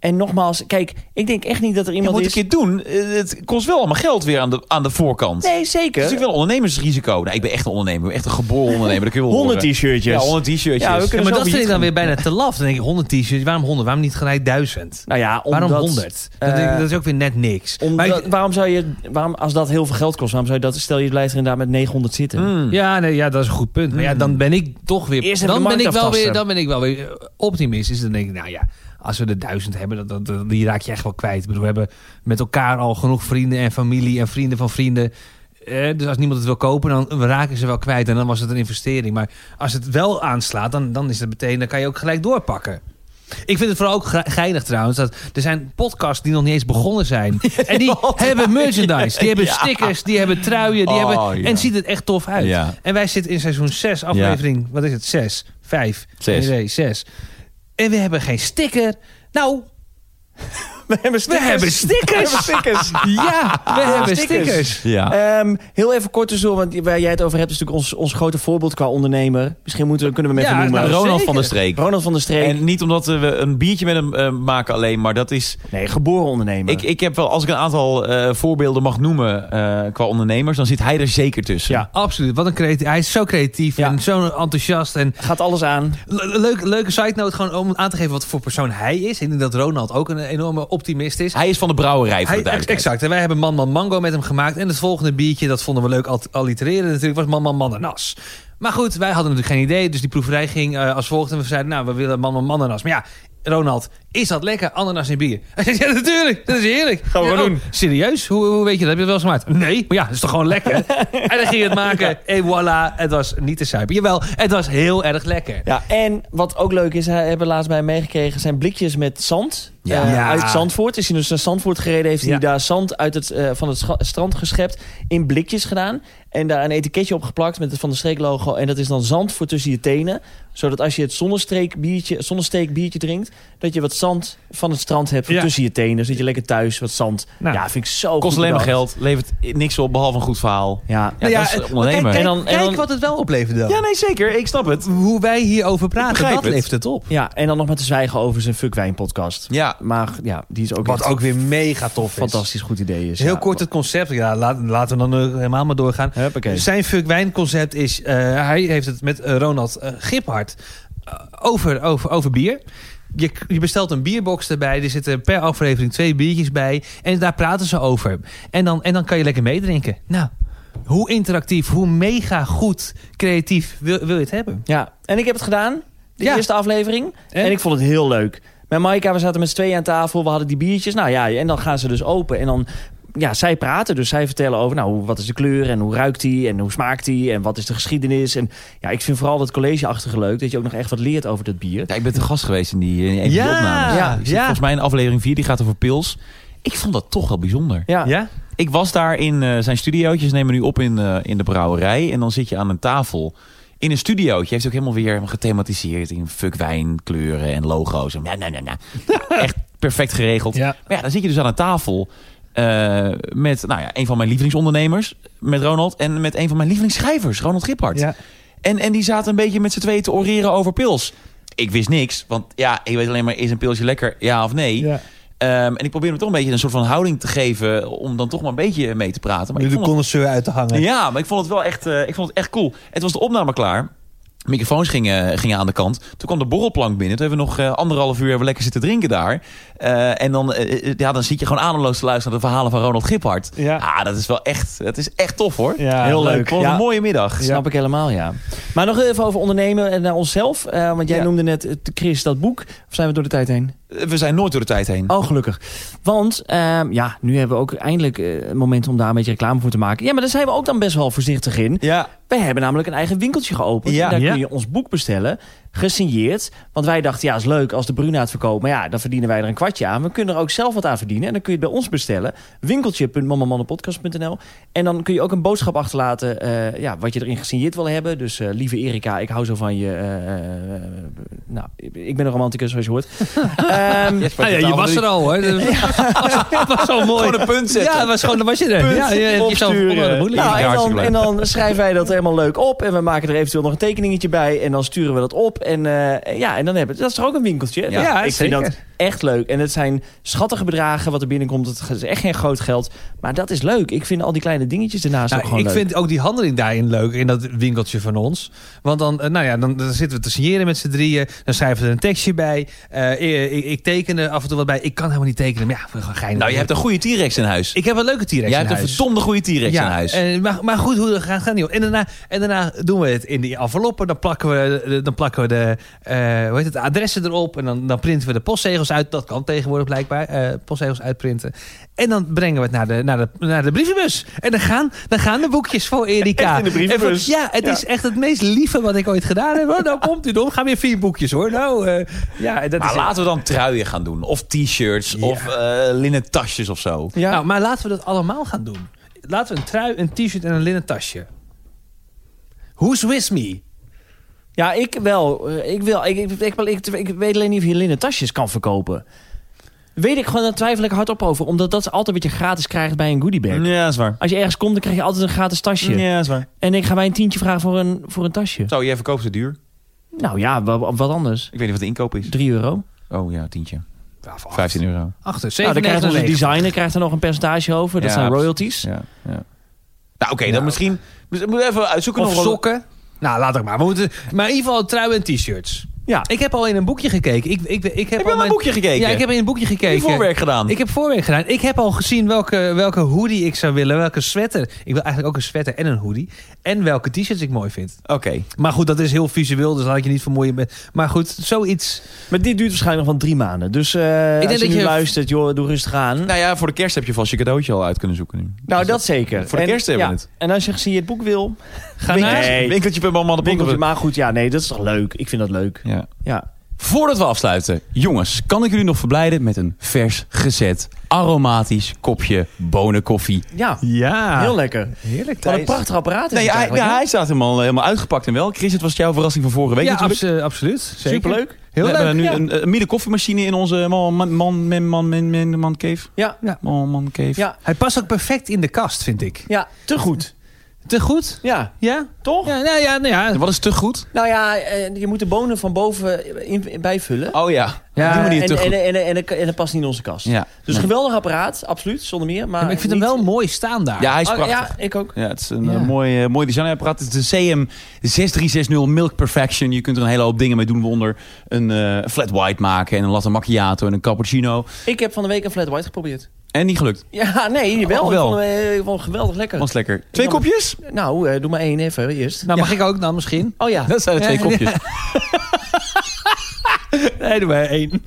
En nogmaals, kijk, ik denk echt niet dat er Je iemand moet een is... keer doen. Eh, Het kost wel allemaal geld weer aan de, aan de voorkant. Nee, Het is zeker. natuurlijk wel een ondernemersrisico. Nou, ik ben echt een ondernemer. Ik ben echt een geboren ondernemer. Dat kun je wel 100 horen. t-shirtjes. Ja, 100 t-shirtjes. Ja, we Ja, maar dat vind ik dan weer bijna te laf. Dan denk ik 100 t-shirts. Waarom 100? Waarom niet gelijk 1000? Nou ja, omdat, Waarom 100? Dat, eh, ik- dat is ook weer net niks. Maar ik- waarom zou je, waarom, als dat heel veel geld kost, waarom zou je dat, stel je blijft er inderdaad met 900 zitten. Mm. ja, nee, ja, dat is een goed punt. Maar ja, dan ben ik toch weer. Eerst dan, ben ik wel weer dan ben ik wel weer eh, optimistisch. Dan denk ik, nou ja, als we de duizend hebben, dat, dat, die raak je echt wel kwijt. Ik bedoel, we hebben met elkaar al genoeg vrienden en familie en vrienden van vrienden. Eh, dus als niemand het wil kopen, dan we raken ze wel kwijt. En dan was het een investering. Maar als het wel aanslaat, dan, dan is het meteen, dan kan je ook gelijk doorpakken. Ik vind het vooral ook ge- geinig trouwens. Dat er zijn podcasts die nog niet eens begonnen zijn. (laughs) En die hebben merchandise. Die hebben (laughs) stickers. Die hebben truien. Die Oh, hebben, ja. En ziet het echt tof uit. Ja. En wij zitten in seizoen 6, aflevering, wat is het? 6, 5, Zes. nee, 6. En we hebben geen sticker. Nou, We hebben we hebben stickers. We hebben stickers. (laughs) Ja, we hebben stickers. stickers. Ja. Ehm, heel even kort tussendoor, want waar jij het over hebt is natuurlijk ons, ons grote voorbeeld qua ondernemer. Misschien moeten, we- kunnen we hem even Ja, noemen. nou, Ronald zeker. van der Streek. Ronald van der Streek. En niet omdat we een biertje met hem eh, maken alleen, maar dat is... nee, geboren ondernemer. Ik, ik heb wel, als ik een aantal eh, voorbeelden mag noemen eh, qua ondernemers, dan zit hij er zeker tussen. Ja. Absoluut. Wat een creatief. Hij is zo creatief Ja. en zo enthousiast. En Gaat alles aan. le- leuk, leuke side note gewoon om aan te geven wat voor persoon hij is. Ik denk dat Ronald ook een enorme optimist is. Hij is van de brouwerij voor Hij, de exact. En wij hebben Man Man Mango met hem gemaakt. En het volgende biertje, dat vonden we leuk al- allitereren natuurlijk, was Man Man Mananas. Maar goed, wij hadden natuurlijk geen idee. Dus die proeverij ging eh, als volgt. En we zeiden, nou, we willen Man Man Mananas. Maar ja, Ronald, is dat lekker? Ananas in bier? Hij (laughs) zei, ja, natuurlijk. Dat is heerlijk. Gaan we Ja, oh, doen. Serieus? Hoe, hoe weet je dat? Heb je het wel eens gemaakt? Nee, maar ja, dat is toch gewoon lekker? (laughs) en dan ging je het maken. En voilà, het was niet te suipen. Jawel, het was heel erg lekker. Ja, en wat ook leuk is, hij hebben laatst bij hem meegekregen zijn blikjes met zand. Ja. eh, Ja. Uit Zandvoort. Is hij dus naar Zandvoort gereden, heeft hij Ja. daar zand uit het, eh, van het strand geschept. In blikjes gedaan. En daar een etiketje op geplakt met het Van de Streek logo. En dat is dan zand voor tussen je tenen. Zodat als je het zonnestreek biertje, zonnesteek biertje drinkt, dat je wat zand van het strand hebt voor Ja. tussen je tenen. Zodat je lekker thuis wat zand. Nou. ja, vind ik zo Kost goed alleen maar geld, levert niks op behalve een goed verhaal. Ja. Ja, Nou ja, dat is ondernemer. Kijk, kijk, En dan- en kijk wat het wel oplevert dan. Ja, nee, zeker. Ik snap het. Hoe wij hierover praten, begrijp dat het. levert het op. ja, en dan nog met te zwijgen over zijn Fuckwijn podcast. Ja, Maar ja, die is ook Wat ook weer mega tof is. fantastisch goed idee is. Heel Ja. kort het concept. Ja, laat- laten we dan helemaal maar doorgaan. Huppakee. Zijn fuck wijn concept is... eh, hij heeft het met eh, Ronald uh, Giphart over, over, over bier. Je, je bestelt een bierbox erbij. Er zitten per aflevering twee biertjes bij. En daar praten ze over. En dan, en dan kan je lekker meedrinken. Nou, hoe interactief, hoe mega goed creatief wil, wil je het hebben? Ja, en ik heb het gedaan. De Ja. eerste aflevering. En? En? ik vond het heel leuk. Met Maika, we zaten met z'n tweeën aan tafel. We hadden die biertjes. Nou ja, en dan gaan ze dus open. En dan, ja, zij praten. Dus zij vertellen over, nou, wat is de kleur en hoe ruikt die en hoe smaakt die en wat is de geschiedenis. En ja, ik vind vooral dat collegeachtige leuk. Dat je ook nog echt wat leert over dat bier. Ja, ik ben te gast geweest in die, in die Ja, opnames. ja, ja. volgens mij in aflevering 4, die gaat over pils. Ik vond dat toch wel bijzonder. Ja, Ja? Ik was daar in eh, zijn studiootjes, nemen nu op in, eh, in de brouwerij. En dan zit je aan een tafel in een studiootje. Heeft ook helemaal weer gethematiseerd in fuck wijn, kleuren en logo's. En nou, nou, nou. (laughs) Echt perfect geregeld. Ja. Maar ja, dan zit je dus aan een tafel eh, met nou ja, een van mijn lievelingsondernemers, met Ronald. En met een van mijn lievelingsschrijvers, Ronald Giphart. Ja. En, en die zaten een beetje met z'n tweeën te oreren over pils. Ik wist niks, want ja, ik weet alleen maar, is een pilsje lekker, ja of nee? ja. Ehm, en ik probeer hem toch een beetje een soort van houding te geven... om dan toch maar een beetje mee te praten. Maar Nu ik de het, connoisseur uit te hangen. ja, maar ik vond het wel echt, eh, ik vond het echt cool. Het was de opname klaar. Microfoons gingen, gingen aan de kant. Toen kwam de borrelplank binnen. Toen hebben we nog eh, anderhalf uur hebben we lekker zitten drinken daar. Eh, en dan, ja, dan zit je gewoon ademloos te luisteren naar de verhalen van Ronald Giphart. Ja. Ah, dat is wel echt, dat is echt tof hoor. Ja, Heel leuk. Ja. een mooie middag. Snap ik helemaal, ja. Maar nog even over ondernemen en naar onszelf. Eh, want jij Ja. noemde net, Chris, dat boek. Of zijn we door de tijd heen? We zijn nooit door de tijd heen. Oh, gelukkig. Want ehm, ja, nu hebben we ook eindelijk eh, een moment om daar een beetje reclame voor te maken. Ja, maar daar zijn we ook dan best wel voorzichtig in. Ja, Wij hebben namelijk een eigen winkeltje geopend. Ja. En daar Ja. kun je ons boek bestellen, gesigneerd. Want wij dachten, ja, is leuk als de Bruna het verkoopt. Maar ja, dan verdienen wij er een kwartje aan. We kunnen er ook zelf wat aan verdienen. En dan kun je het bij ons bestellen. Winkeltje.mamamannenpodcast.nl En dan kun je ook een boodschap achterlaten eh, ja, wat je erin gesigneerd wil hebben. Dus eh, lieve Erika, ik hou zo van je. eh, nou, ik ben een romanticus, zoals je hoort. (laughs) Ehm, Ah, ja, je was er al hoor. (laughs) Het was zo mooi. Gewoon een punt zetten. Ja, het was gewoon, dan was je er. ja, je opsturen. Nou, en, dan, en dan schrijven wij dat helemaal leuk op. En we maken er eventueel nog een tekeningetje bij. En dan sturen we dat op. En, eh, ja, en dan hebben dat is toch ook een winkeltje. Ja, Ja, ik vind dat echt leuk. En het zijn schattige bedragen wat er binnenkomt. Het is echt geen groot geld. Maar dat is leuk. Ik vind al die kleine dingetjes ernaast Nou, ook gewoon ik leuk. vind ook die handeling daarin leuk, in dat winkeltje van ons. Want dan, eh, nou ja, dan, dan zitten we te signeren met z'n drieën. Dan schrijven we er een tekstje bij. Eh, ik, ik teken er af en toe wat bij. Ik kan helemaal niet tekenen, maar ja, we gaan gein. Nou, je hebt een goede T-Rex in huis. Ik heb een leuke T-Rex Jij in hebt een huis. verdomde goede T-Rex in huis. eh, maar, maar goed, hoe gaat, gaat niet. En daarna, en daarna doen we het in die enveloppen. Dan plakken we, de- dan plakken we de, eh, hoe heet het, de adressen erop. En dan, dan printen we de postzegels uit. Dat kan tegenwoordig blijkbaar. eh, postzegels uitprinten. En dan brengen we het naar de, naar de, naar de brievenbus. En dan gaan, dan gaan de boekjes voor Erika. Echt in de brievenbus? Van- ja, het Ja. is echt het meest lieve wat ik ooit gedaan heb. Oh, nou komt u dan. Gaan weer vier boekjes hoor. Nou, eh, ja, dat Maar is laten we dan truien gaan doen. Of t-shirts. Of eh, linnen tasjes of zo. Ja. Nou, maar laten we dat allemaal gaan doen. Laten we een trui, een t-shirt en een linnen tasje. Who's with me? Ja, ik wel. Eh, Ik, wil, ik, ik, ik, ik, ik weet alleen niet of je linnen tasjes kan verkopen. Weet ik gewoon, daar twijfel ik hardop over. Omdat dat is altijd wat je gratis krijgt bij een goodiebag. Ja, dat is waar. Als je ergens komt, dan krijg je altijd een gratis tasje. Ja, dat is waar. En ik ga mij een tientje vragen voor een, voor een tasje. Zo, jij verkoopt ze duur. Nou ja, wa- wat anders. Ik weet niet wat de inkoop is. 3 euro. Oh ja, tientje. Ja, voor 15 euro. Achter, Nou, dan krijgt onze 7,99. designer krijgt er nog een percentage over. Dat Ja, zijn royalties. Ja, ja. Nou, oké, dan Nou. misschien... We moeten even uitzoeken Of nog wel- sokken. Nou, laat ik maar. We moeten, maar in ieder geval trui en t-shirts. Ja. Ik heb al in een boekje gekeken. Ik, ik, ik heb, Heb je al al een mijn- boekje gekeken? Ja, ik heb in een boekje Heb je gekeken. voorwerk gedaan? Ik heb voorwerk gedaan. Ik heb al gezien welke, welke hoodie ik zou willen. Welke sweater. Ik wil eigenlijk ook een sweater en een hoodie. En welke t-shirts ik mooi vind. Oké. Maar goed, dat is heel visueel. Dus laat ik je niet vermoeien met... Maar goed, zoiets... Maar dit duurt waarschijnlijk nog van drie maanden. Dus eh denk als je dat nu je- luistert, joh, doe rustig aan. Nou ja, voor de kerst heb je vast je cadeautje al uit kunnen zoeken nu. Nou, dat zeker. Voor de En- kerst hebben we ja. het. En als je gezien je het boek wil, Ga naar... Nee. Winkeltje bij Mama de winkeltje. Maar goed, ja, nee, dat is toch leuk. Ik vind dat leuk. Ja. Ja. Voordat we afsluiten, jongens, kan ik jullie nog verblijden met een vers gezet, aromatisch kopje bonenkoffie? Ja, Ja. heel lekker. Heerlijk, Wat een prachtig apparaat is Nee, het hij, ja, hij staat helemaal, helemaal uitgepakt en wel. Chris, het was jouw verrassing van vorige week Ja, natuurlijk. abso- absoluut. Zeker. Superleuk. Heel we leuk. hebben nu ja. een, een midden koffiemachine in onze man, man, man, man, man, man, man, man cave. Ja, Man, man cave. ja, Hij past ook perfect in de kast, vind ik. ja, te goed. Te goed? Ja, Ja? toch? Ja, nou ja, nou ja. Wat is te goed? Nou ja, eh, je moet de bonen van boven in, in- bijvullen. Oh ja, Ja, op die manier en, te en, goed. en, en, en, en dat past niet in onze kast. Ja. Dus een geweldig apparaat, absoluut, zonder meer. Maar Ja, maar ik vind hem wel mooi staan daar. ja, hij is Oh, prachtig. ja, ik ook. Ja, het is een Ja. eh, mooi, eh, mooi designapparaat. Het is de CM 6360 Milk Perfection. Je kunt er een hele hoop dingen mee doen. Waaronder een eh, flat white maken en een latte macchiato en een cappuccino. Ik heb van de week een flat white geprobeerd. En niet gelukt. Ja, nee, wel. Oh, Ik wel. vond hem, eh, ik vond hem geweldig lekker. Was lekker. Twee kopjes? Nou, eh, doe maar één even eerst. Nou, mag ik ook dan misschien? Oh ja. (laughs) Dat zijn er twee Ja, kopjes. (laughs) Nee, doe maar één.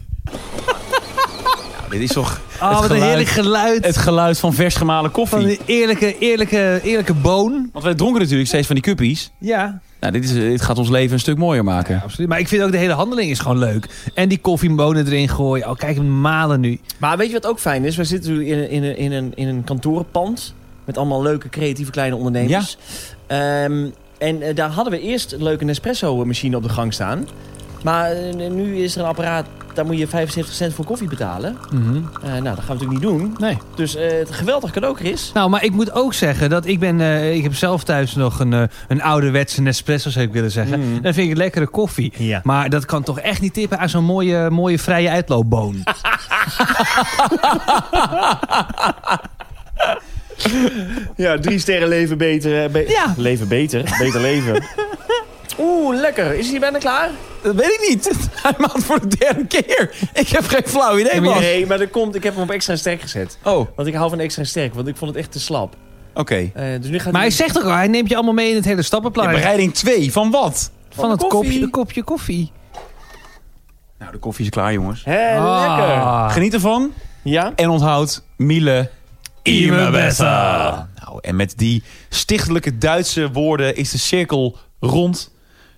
Dit is toch Oh, het wat een geluid- heerlijk geluid. het geluid van vers gemalen koffie. van die eerlijke, eerlijke, eerlijke boon. Want wij dronken natuurlijk steeds van die cuppies. Ja, Nou, dit, is, dit gaat ons leven een stuk mooier maken. ja, absoluut. Maar ik vind ook de hele handeling is gewoon leuk. En die koffiebonen erin gooien. Oh, kijk hem malen nu. Maar weet je wat ook fijn is? Wij zitten nu in, een- in, een- in, een, in een kantorenpand. Met allemaal leuke, creatieve kleine ondernemers. Ehm, en eh, daar hadden we eerst een leuke Nespresso-machine op de gang staan. Maar eh, nu is er een apparaat, daar moet je 75 cent voor koffie betalen. Eh, nou, dat gaan we natuurlijk niet doen. Nee. Dus eh, het geweldig cadeau, Chris. Nou, maar ik moet ook zeggen dat ik ben... eh, ik heb zelf thuis nog een, eh, een ouderwetse Nespresso, zou ik willen zeggen. Mm. Dan vind ik lekkere koffie. Ja. Maar dat kan toch echt niet tippen aan zo'n mooie, mooie vrije uitloopboon. (laughs) Ja, drie sterren leven beter. be- Ja. Leven beter. Beter leven. (laughs) Oeh, lekker. Is hij bijna klaar? Dat weet ik niet. (laughs) Hij maakt voor de derde keer. Ik heb geen flauw idee, man. Nee, maar dat komt, ik heb hem op extra sterk gezet. Oh, oké. Want ik hou van extra sterk, want ik vond het echt te slap. Eh, dus nu gaat Maar hij zegt ook al, hij neemt je allemaal mee in het hele Ja, stappenplan. bereiding 2 van wat? van het koffie. kopje, de kopje koffie. Nou, de koffie is klaar, jongens. Hé, Ah. lekker. Geniet ervan. Ja? En onthoud, Miele Ime besser. Nou, en met die stichtelijke Duitse woorden is de cirkel rond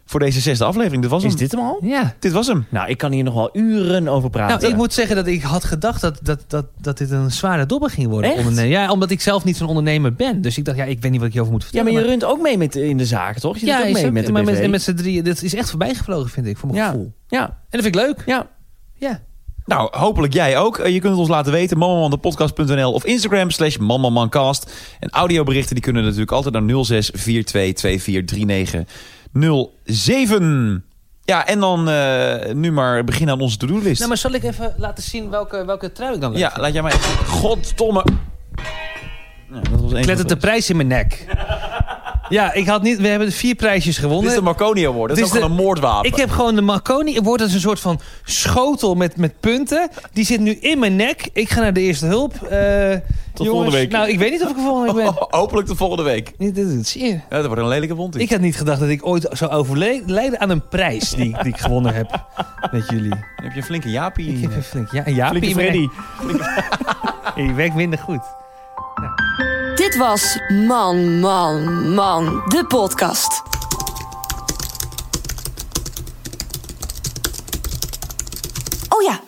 voor deze zesde aflevering. Dit was hem. Is dit hem al? Ja. Dit was hem. Nou, ik kan hier nog wel uren over praten. Nou, ik moet zeggen dat ik had gedacht dat, dat, dat, dat dit een zware dobber ging worden. Echt? Ondernemen. Ja, omdat ik zelf niet zo'n ondernemer ben. Dus ik dacht, ja, ik weet niet wat ik hierover moet ja, vertellen. maar je runt ook mee met, in de zaak, toch? Je ja, ook is mee ook- met de maar met, met z'n drieën. Dit is echt voorbijgevlogen, vind ik, voor mijn Ja. gevoel. Ja, En dat vind ik leuk. ja. Ja. Nou, hopelijk jij ook. Eh, Je kunt het ons laten weten. mamamandepodcast.nl of Instagram slash mamamancast. En audioberichten die kunnen natuurlijk altijd naar 06 42 24 39 07. Ja, en dan eh, nu maar beginnen aan onze to-do-list. Nou, maar zal ik even laten zien welke, welke trui ik dan leuk ja, vind? laat jij maar even... Goddomme. Nou, dat was de prijs in mijn nek. Ja, ik had niet... We hebben vier prijsjes Dit is gewonnen. de Marconi Award. Dat Het is is ook gewoon een moordwapen. Ik heb gewoon de Marconi Award. Dat is een soort van schotel met, met punten. Die zit nu in mijn nek. Ik ga naar de eerste hulp. Eh, jongens, volgende week. Nou, ik weet niet of ik er volgende week ben. (laughs) Hopelijk de volgende week. Niet, dat, dat zie je. Ja, dat wordt een lelijke wond. Ik had niet gedacht dat ik ooit zou overlijden aan een prijs die, die ik gewonnen heb met jullie. Dan heb je een flinke Jaapie. Ik heb een flink, ja, een Jaapie Flinke Freddy. Die (laughs) werkt minder goed. Dit was Man, Man, Man, de podcast. Oh ja,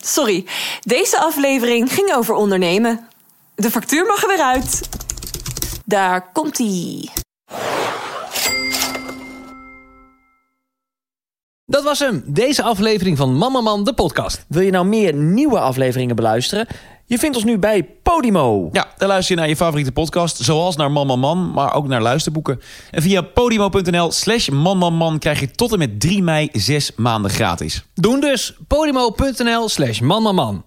sorry. Deze aflevering ging over ondernemen. De factuur mag er weer uit. Daar komt-ie. Dat was hem. Deze aflevering van Mama Man, de podcast. Wil je nou meer nieuwe afleveringen beluisteren? Je vindt ons nu bij Podimo. Ja, dan luister je naar je favoriete podcast, zoals naar Man Man Man, maar ook naar luisterboeken. En via podimo.nl slash Man Man Man krijg je tot en met 3 mei 6 maanden gratis. Doen dus podimo.nl slash manmaman.